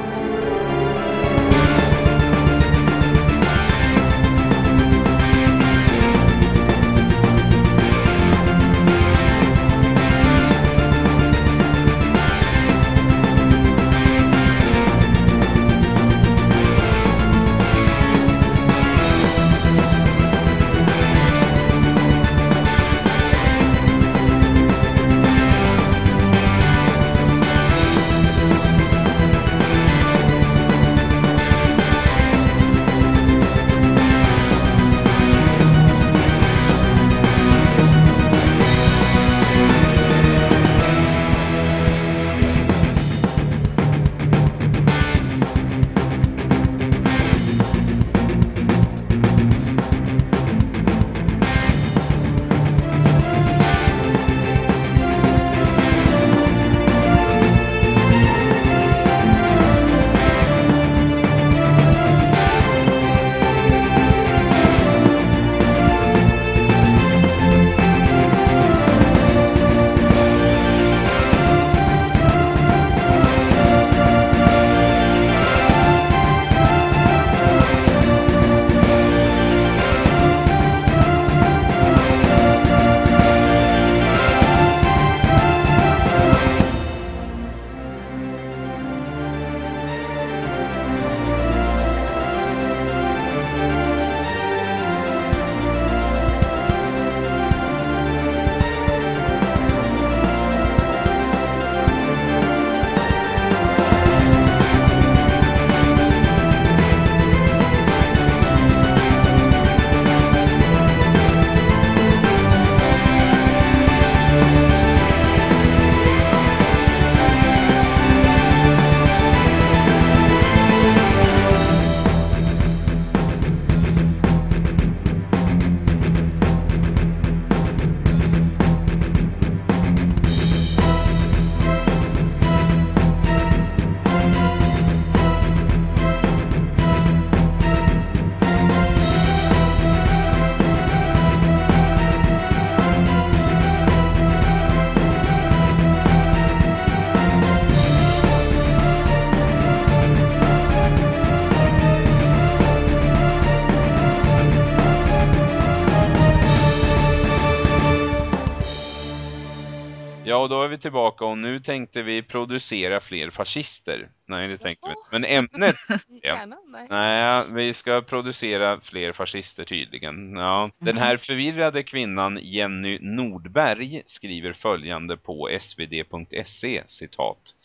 Och då är vi tillbaka och nu tänkte vi producera fler fascister. Nej, det tänkte vi inte. Men ämnet, Gärna, nej. nej, vi ska producera fler fascister tydligen. Ja, den här förvirrade kvinnan Jenny Nordberg skriver följande på svd.se, citat.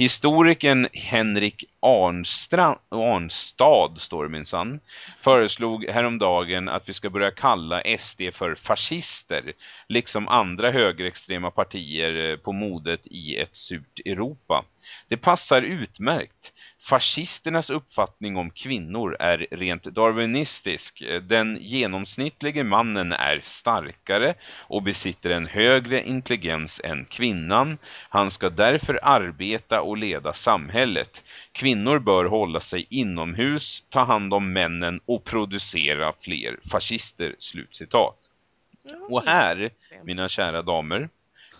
Historikern Henrik Arnstra, Arnstad, står det minsann, föreslog häromdagen att vi ska börja kalla SD för fascister, liksom andra högerextrema partier eh, på modet i ett surt Europa. Det passar utmärkt. Fascisternas uppfattning om kvinnor är rent darwinistisk. Den genomsnittlige mannen är starkare och besitter en högre intelligens än kvinnan. Han ska därför arbeta och leda samhället. Kvinnor bör hålla sig inomhus, ta hand om männen och producera fler fascister. Slutcitat. Och här, mina kära damer,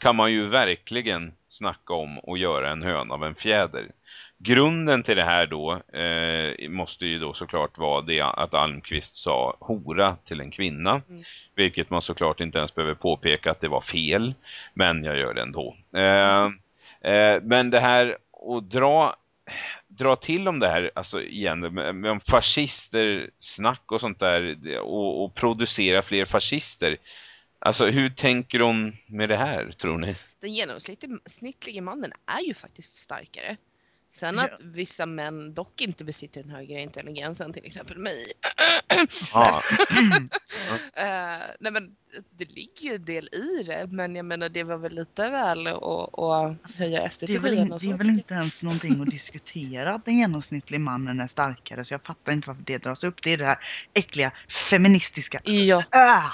kan man ju verkligen snacka om att göra en hön av en fjäder. Grunden till det här då eh, måste ju då såklart vara det att Almqvist sa hora till en kvinna. Mm. Vilket man såklart inte ens behöver påpeka att det var fel. Men jag gör det ändå. Eh, eh, men det här att dra, dra till om det här, alltså igen, med, med fascister, snack och sånt där och, och producera fler fascister. Alltså hur tänker hon med det här tror ni? Den genomsnittlige mannen är ju faktiskt starkare. Sen att vissa män dock inte besitter den högre intelligensen, till exempel mig. Ja, Eh, nej men det ligger ju en del i det, men jag menar det var väl lite väl att, att höja väl, in, skyarna. det är så väl inte ens någonting att diskutera att den genomsnittliga mannen är starkare så jag fattar inte varför det dras upp. Det är det här äckliga feministiska. jag. Ja, Ah!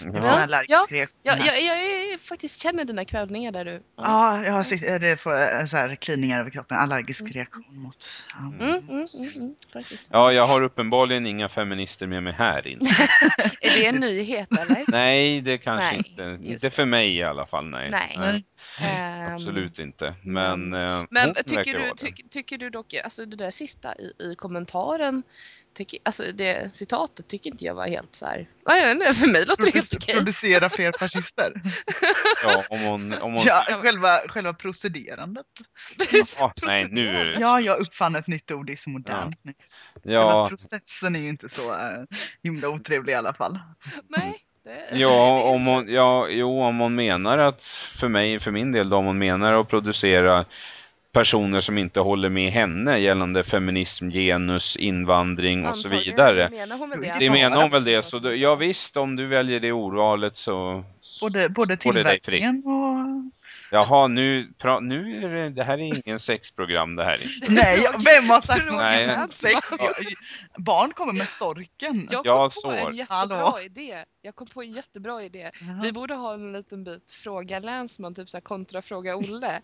Ja. ja, reaktion jag, här. jag, jag, jag faktiskt känner dina kvällningar där du. Ja, jag har det får eh, så här kliningar över kroppen, allergisk Mm. reaktion mot. ja. Mm, mm, mm, mm, faktiskt. ja, jag har uppenbarligen inga feminister med mig här inne. Är det en nyhet eller? Nej, det kanske Nej, inte. Inte det. för mig i alla fall, nej. Nej. Nej. Ehm, Absolut inte. Men, eh, Men hon tycker du, tyck, tycker du dock, alltså det där sista i, i kommentaren, tycker, alltså det citatet tycker inte jag var helt så här. Ja, inte, för mig låter det helt okej. Producera fler fascister. Ja, om hon... Om hon Ja, själva, själva procederandet. Ja, nej, nu är det... Ja, jag uppfann ett nytt ord, det är så modernt. Själva Ja, processen är ju inte så äh, himla otrevlig i alla fall. Nej, det, ja, om hon, ja, jo, om hon menar att, för mig, för min del då, om hon menar att producera personer som inte håller med henne gällande feminism, genus, invandring och så Antagligen. vidare. Menar hon väl det? Det menar hon väl det, så hon ja visst, om du väljer det ordvalet så... Både, både tillverkningen och... Jaha, nu, pra, nu är det, det här är ingen sexprogram det här. Är. Nej, vem har sagt något sex? Barn kommer med storken. Jag Ja, kom på en jättebra Hallå? idé. Jag kom på en jättebra idé. Jaha. Vi borde ha en liten bit fråga länsman, typ så här kontra fråga Olle.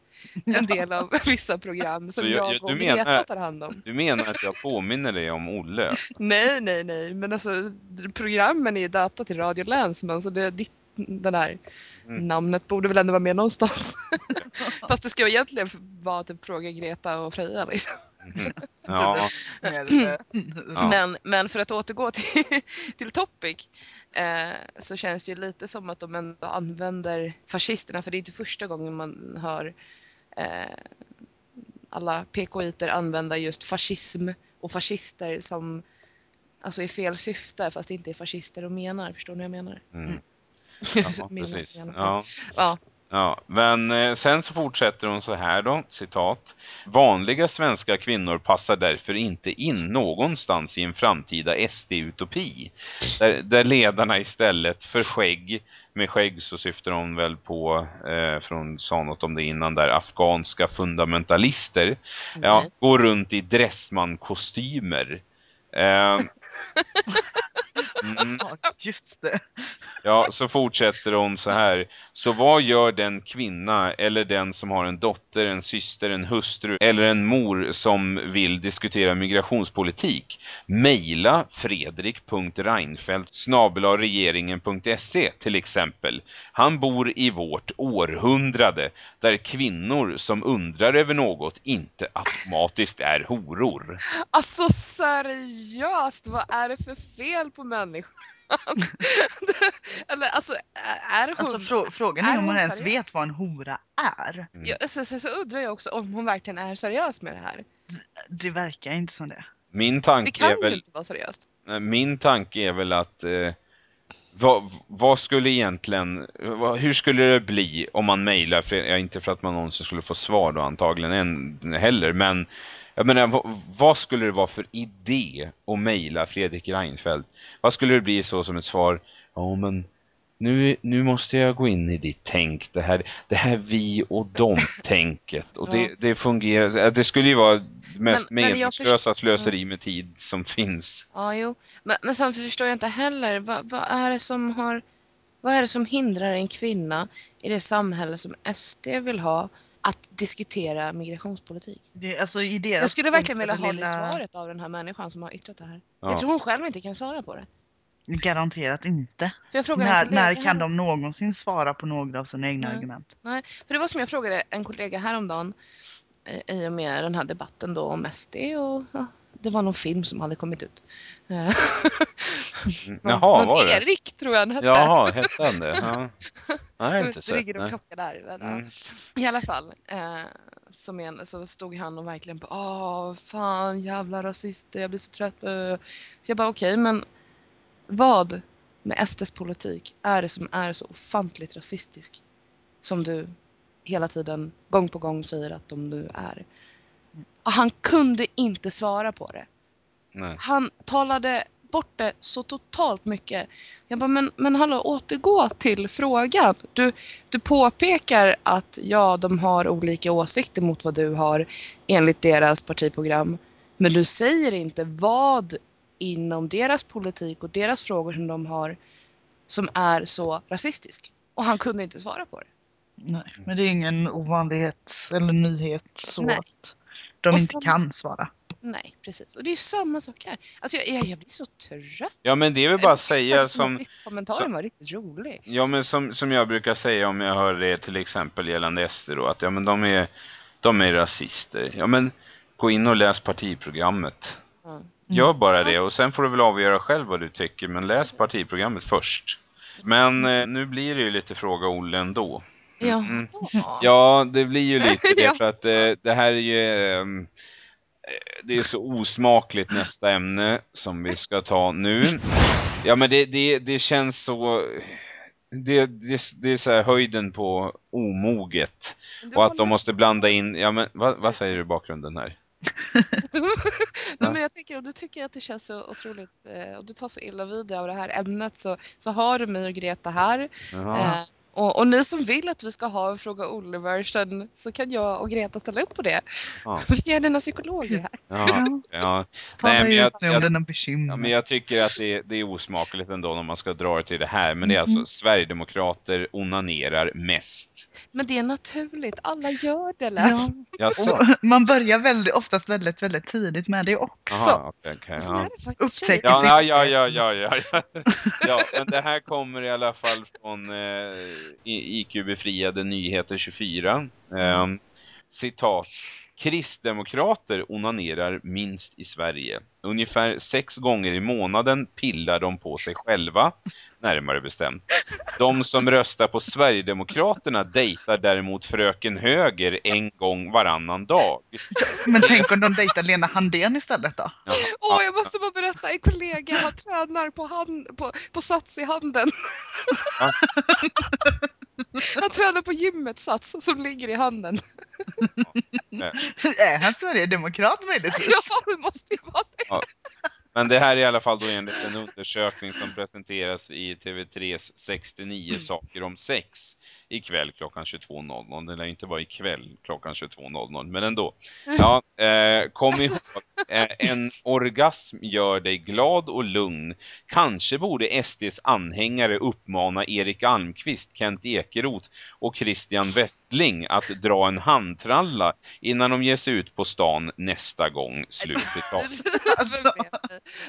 En del av vissa program som Så jag- jag, och du Greta menar- tar hand om. Du menar att jag påminner dig om Olle? Nej, nej, nej, men alltså programmen är ju döpta till Radio Länsman så det, ditt, den här Mm. namnet borde väl ändå vara med någonstans. Fast det ska ju egentligen vara typ fråga Greta och Freja liksom. Mhm. Ja. Men, men för att återgå till, till topic eh, så känns det ju lite som att de ändå använder fascisterna för det är inte första gången man hör eh, alla PKiter använda just fascism och fascister som alltså i fel syfte fast inte är fascister de menar. Förstår ni vad jag menar? mm. ja precis. Ja. Ja. Ja, men eh, sen så fortsätter hon så här då, citat. Vanliga svenska kvinnor passar därför inte in någonstans i en framtida SD-utopi. Där, där ledarna istället för skägg, med skägg så syftar hon väl på, eh, från sa något om det innan där, afghanska fundamentalister. Ja, Nej. går runt i dressman-kostymer. Eh, mm. Ja, just det. Ja, så fortsätter hon så här. Så vad gör den kvinna eller den som har en dotter, en syster, en hustru eller en mor som vill diskutera migrationspolitik? Maila fredrik.reinfeldt regeringen.se till exempel. Han bor i vårt århundrade där kvinnor som undrar över något inte automatiskt är horor. Alltså seriöst, vad är det för fel på människor? Människan? Eller alltså, är hon... Alltså frå frågan är, är om man hon ens seriös? vet vad en hora är. Mm. Ja, så, så, så undrar jag också om hon verkligen är seriös med det här. Det verkar inte som det. Min Det tanke kan är ju väl inte vara seriöst. Min tanke är väl att eh, vad, vad skulle egentligen, vad, hur skulle det bli om man mejlar, för, ja, inte för att man någonsin skulle få svar då antagligen än, heller, men jag menar, vad, vad skulle det vara för idé att mejla Fredrik Reinfeldt? Vad skulle det bli så som ett svar? Ja men nu, nu måste jag gå in i ditt tänk, det här, det här vi och dem-tänket. Och Ja. det, det fungerar, det skulle ju vara det mest Men- men meningslösa slöseri med tid som finns. Ja, jo. Men, men samtidigt förstår jag inte heller. Vad, vad är det som har... Vad är det som hindrar en kvinna i det samhälle som SD vill ha att diskutera migrationspolitik? det alltså, i deras Jag skulle verkligen vilja ha det lilla- svaret av den här människan som har yttrat det här. Ja. Jag tror hon själv inte kan svara på det. Garanterat inte. För jag frågade en När, när kan här- de någonsin svara på några av sina egna Nej. argument? Nej, för det var som jag frågade en kollega häromdagen eh, i och med den här debatten då om SD och ja, det var någon film som hade kommit ut. Mm. Jaha, var det? Erik tror jag han hette. Jaha, hette han det? Ja. Nej, inte sett. en nej. klocka där. vänta. Mm. I alla fall, eh, som en, så stod han och verkligen på Åh, fan jävla rasister, jag blir så trött. eh." Så jag bara okej, men vad med SDs politik är det som är så ofantligt rasistisk? Som du hela tiden, gång på gång säger att de nu är. Och han kunde inte svara på det. Nej. Han talade bort det så totalt mycket. Jag bara, men, men hallå, återgå till frågan. Du, du påpekar att ja, de har olika åsikter mot vad du har enligt deras partiprogram. Men du säger inte vad inom deras politik och deras frågor som de har som är så rasistisk. Och han kunde inte svara på det. Nej, men det är ingen ovanlighet eller nyhet så Nej. att de Och inte samma- kan svara. Nej, precis. Och det är samma sak här. Alltså jag, jag, jag blir så trött. Ja, men det är väl bara att säga som, kommentaren var riktigt rolig. ja, men som, som jag brukar säga om jag hör det till exempel gällande SD då, att ja, men de är, de är rasister. Ja, men gå in och läs partiprogrammet. Ja. Gör bara det och sen får du väl avgöra själv vad du tycker, men läs partiprogrammet först. Men eh, nu blir det ju lite fråga Olle ändå. Ja. Mm. Ja, det blir ju lite det för att eh, det här är ju eh, det är så osmakligt nästa ämne som vi ska ta nu. Ja, men det, det, det känns så det, det, det är så här höjden på omoget och att de måste blanda in, ja men vad, vad säger du i bakgrunden här? Nej, men jag tänker, om du tycker att det känns så otroligt eh, och du tar så illa vid dig av det här ämnet så, så har du mig och Greta här. Eh, och, och ni som vill att vi ska ha en Fråga Olle-version så kan jag och Greta ställa upp på det. Ja. Vi är dina psykologer här. Ja, ja. Nej, men jag- jag- Ja, men jag tycker att det, det är osmakligt ändå när man ska dra det till det här. Men det är alltså Mhm. Sverigedemokrater onanerar mest. Men det är naturligt, alla gör det lätt. Ja, man börjar väldigt, oftast väldigt, väldigt tidigt med det också. Aha, Och sen ja. är. Ja, ja, ja, ja, ja, ja, ja. men det här kommer i alla fall från eh, IQ-befriade nyheter 24. Ehm, citat. Kristdemokrater onanerar minst i Sverige. Ungefär sex gånger i månaden pillar de på sig själva, närmare bestämt. De som röstar på Sverigedemokraterna dejtar däremot fröken Höger en gång varannan dag. Men tänk om de dejtar Lena Handén istället då? Åh, jag måste bara berätta, en kollega har tränar på, hand, på, på sats i handen. Ja. Han tränar på gymmet sats som ligger i handen. Är han Sverigedemokrat möjligtvis? Ja, det måste ju vara det. Men det här är i alla fall då enligt en undersökning som presenteras i TV3s 69 saker om sex ikväll klockan 22.00. Det lär inte vara ikväll klockan 22.00, men ändå. Ja, eh, kom ihåg, eh, en orgasm gör dig glad och lugn. Kanske borde SDs anhängare uppmana Erik Almqvist, Kent Ekeroth och Christian Westling att dra en handtralla innan de ger sig ut på stan nästa gång. Slutcitat. Alltså.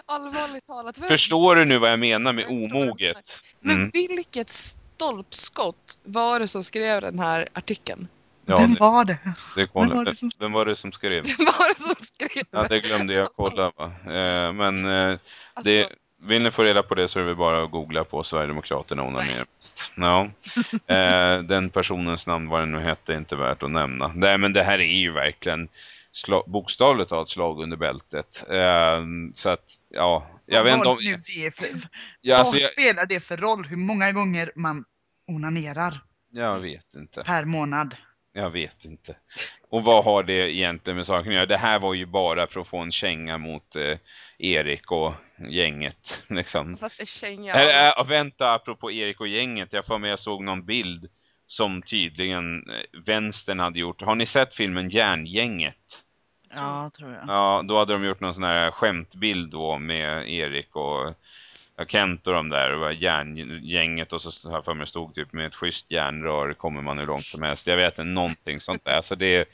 Allvarligt talat. Förstår du nu vad jag menar med omoget? Men Mm. vilket stolpskott var det som skrev den här artikeln? Ja, Vem det, var det? det Vem var det som... Vem var det som skrev? Vem var det som skrev Ja, det? glömde jag kolla va. Eh, Men eh, Alltså, det, Vill ni få reda på det så är det bara att googla på Sverigedemokraterna onanerar mest. Ja. Eh, den personens namn, vad det nu hette, är inte värt att nämna. Nej, men det här är ju verkligen slag, bokstavligt talat slag under bältet. Eh, så att, ja, jag vet inte om... Det är för, Ja, alltså, vad jag, spelar det för roll hur många gånger man onanerar jag vet inte. per månad? Jag vet inte. Och vad har det egentligen med saken att göra? Det här var ju bara för att få en känga mot eh, Erik och gänget. Liksom. Fast Äh, jag. äh, vänta, apropå Erik och gänget. Jag får mig jag såg någon bild som tydligen eh, vänstern hade gjort. Har ni sett filmen Järngänget? Ja, tror jag. Ja, då hade de gjort någon sån här skämtbild då med Erik och Kent och de där. Det var järngänget och så jag för mig stod typ med ett schysst järnrör kommer man hur långt som helst. Jag vet inte, någonting sånt där. Så det är,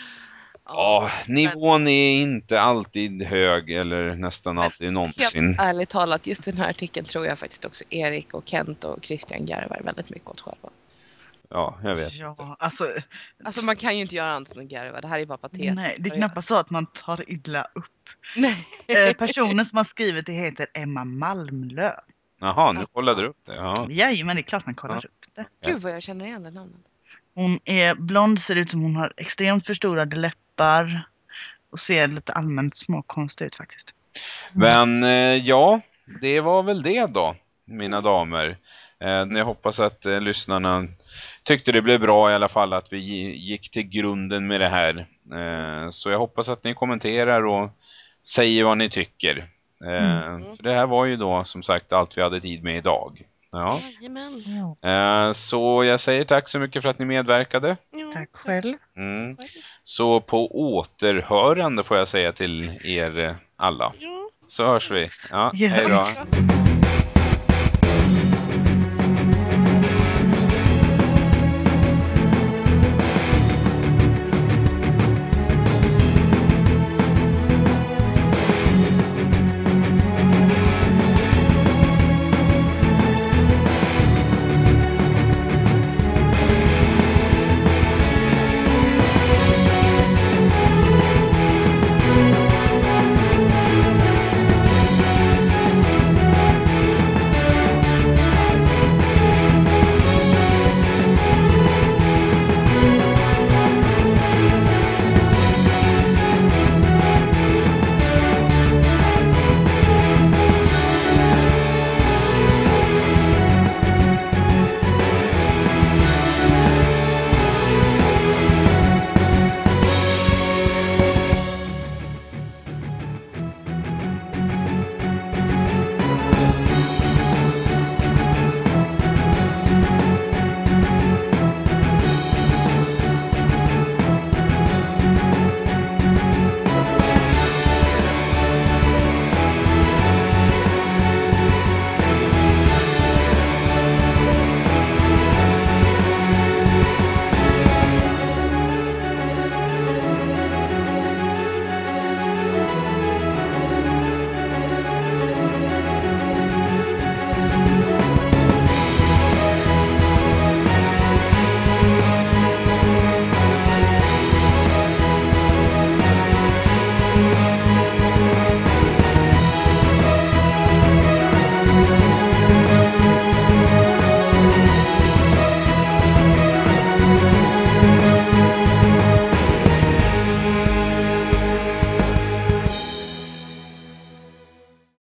ja, nivån är inte alltid hög eller nästan alltid någonsin. Helt ärligt talat, just den här artikeln tror jag faktiskt också Erik och Kent och Christian garvar väldigt mycket åt själva. Ja, jag vet. Ja, alltså, Alltså man kan ju inte göra annat än att garva, det här är bara patetiskt. nej, det är knappast så att man tar illa upp. Nej. Eh, personen som har skrivit det heter Emma Malmlöv. Jaha, nu kollade du upp det. Ja. Jajamän, det är klart man kollar Ja. upp det. Gud vad jag känner igen det namnet. Hon är blond, ser ut som hon har extremt förstorade läppar och ser lite allmänt småkonstig ut faktiskt. Men eh, ja, det var väl det då, mina damer. Eh, jag hoppas att eh, lyssnarna tyckte det blev bra i alla fall att vi gi- gick till grunden med det här. Eh, så jag hoppas att ni kommenterar och säger vad ni tycker. Eh, Mm. för det här var ju då som sagt allt vi hade tid med idag. Ja. Jajamän. Eh, så jag säger tack så mycket för att ni medverkade. Ja, Tack själv. Mm. Så på återhörande får jag säga till er alla. Ja. Så hörs vi. Ja, Ja. hej då. Bra.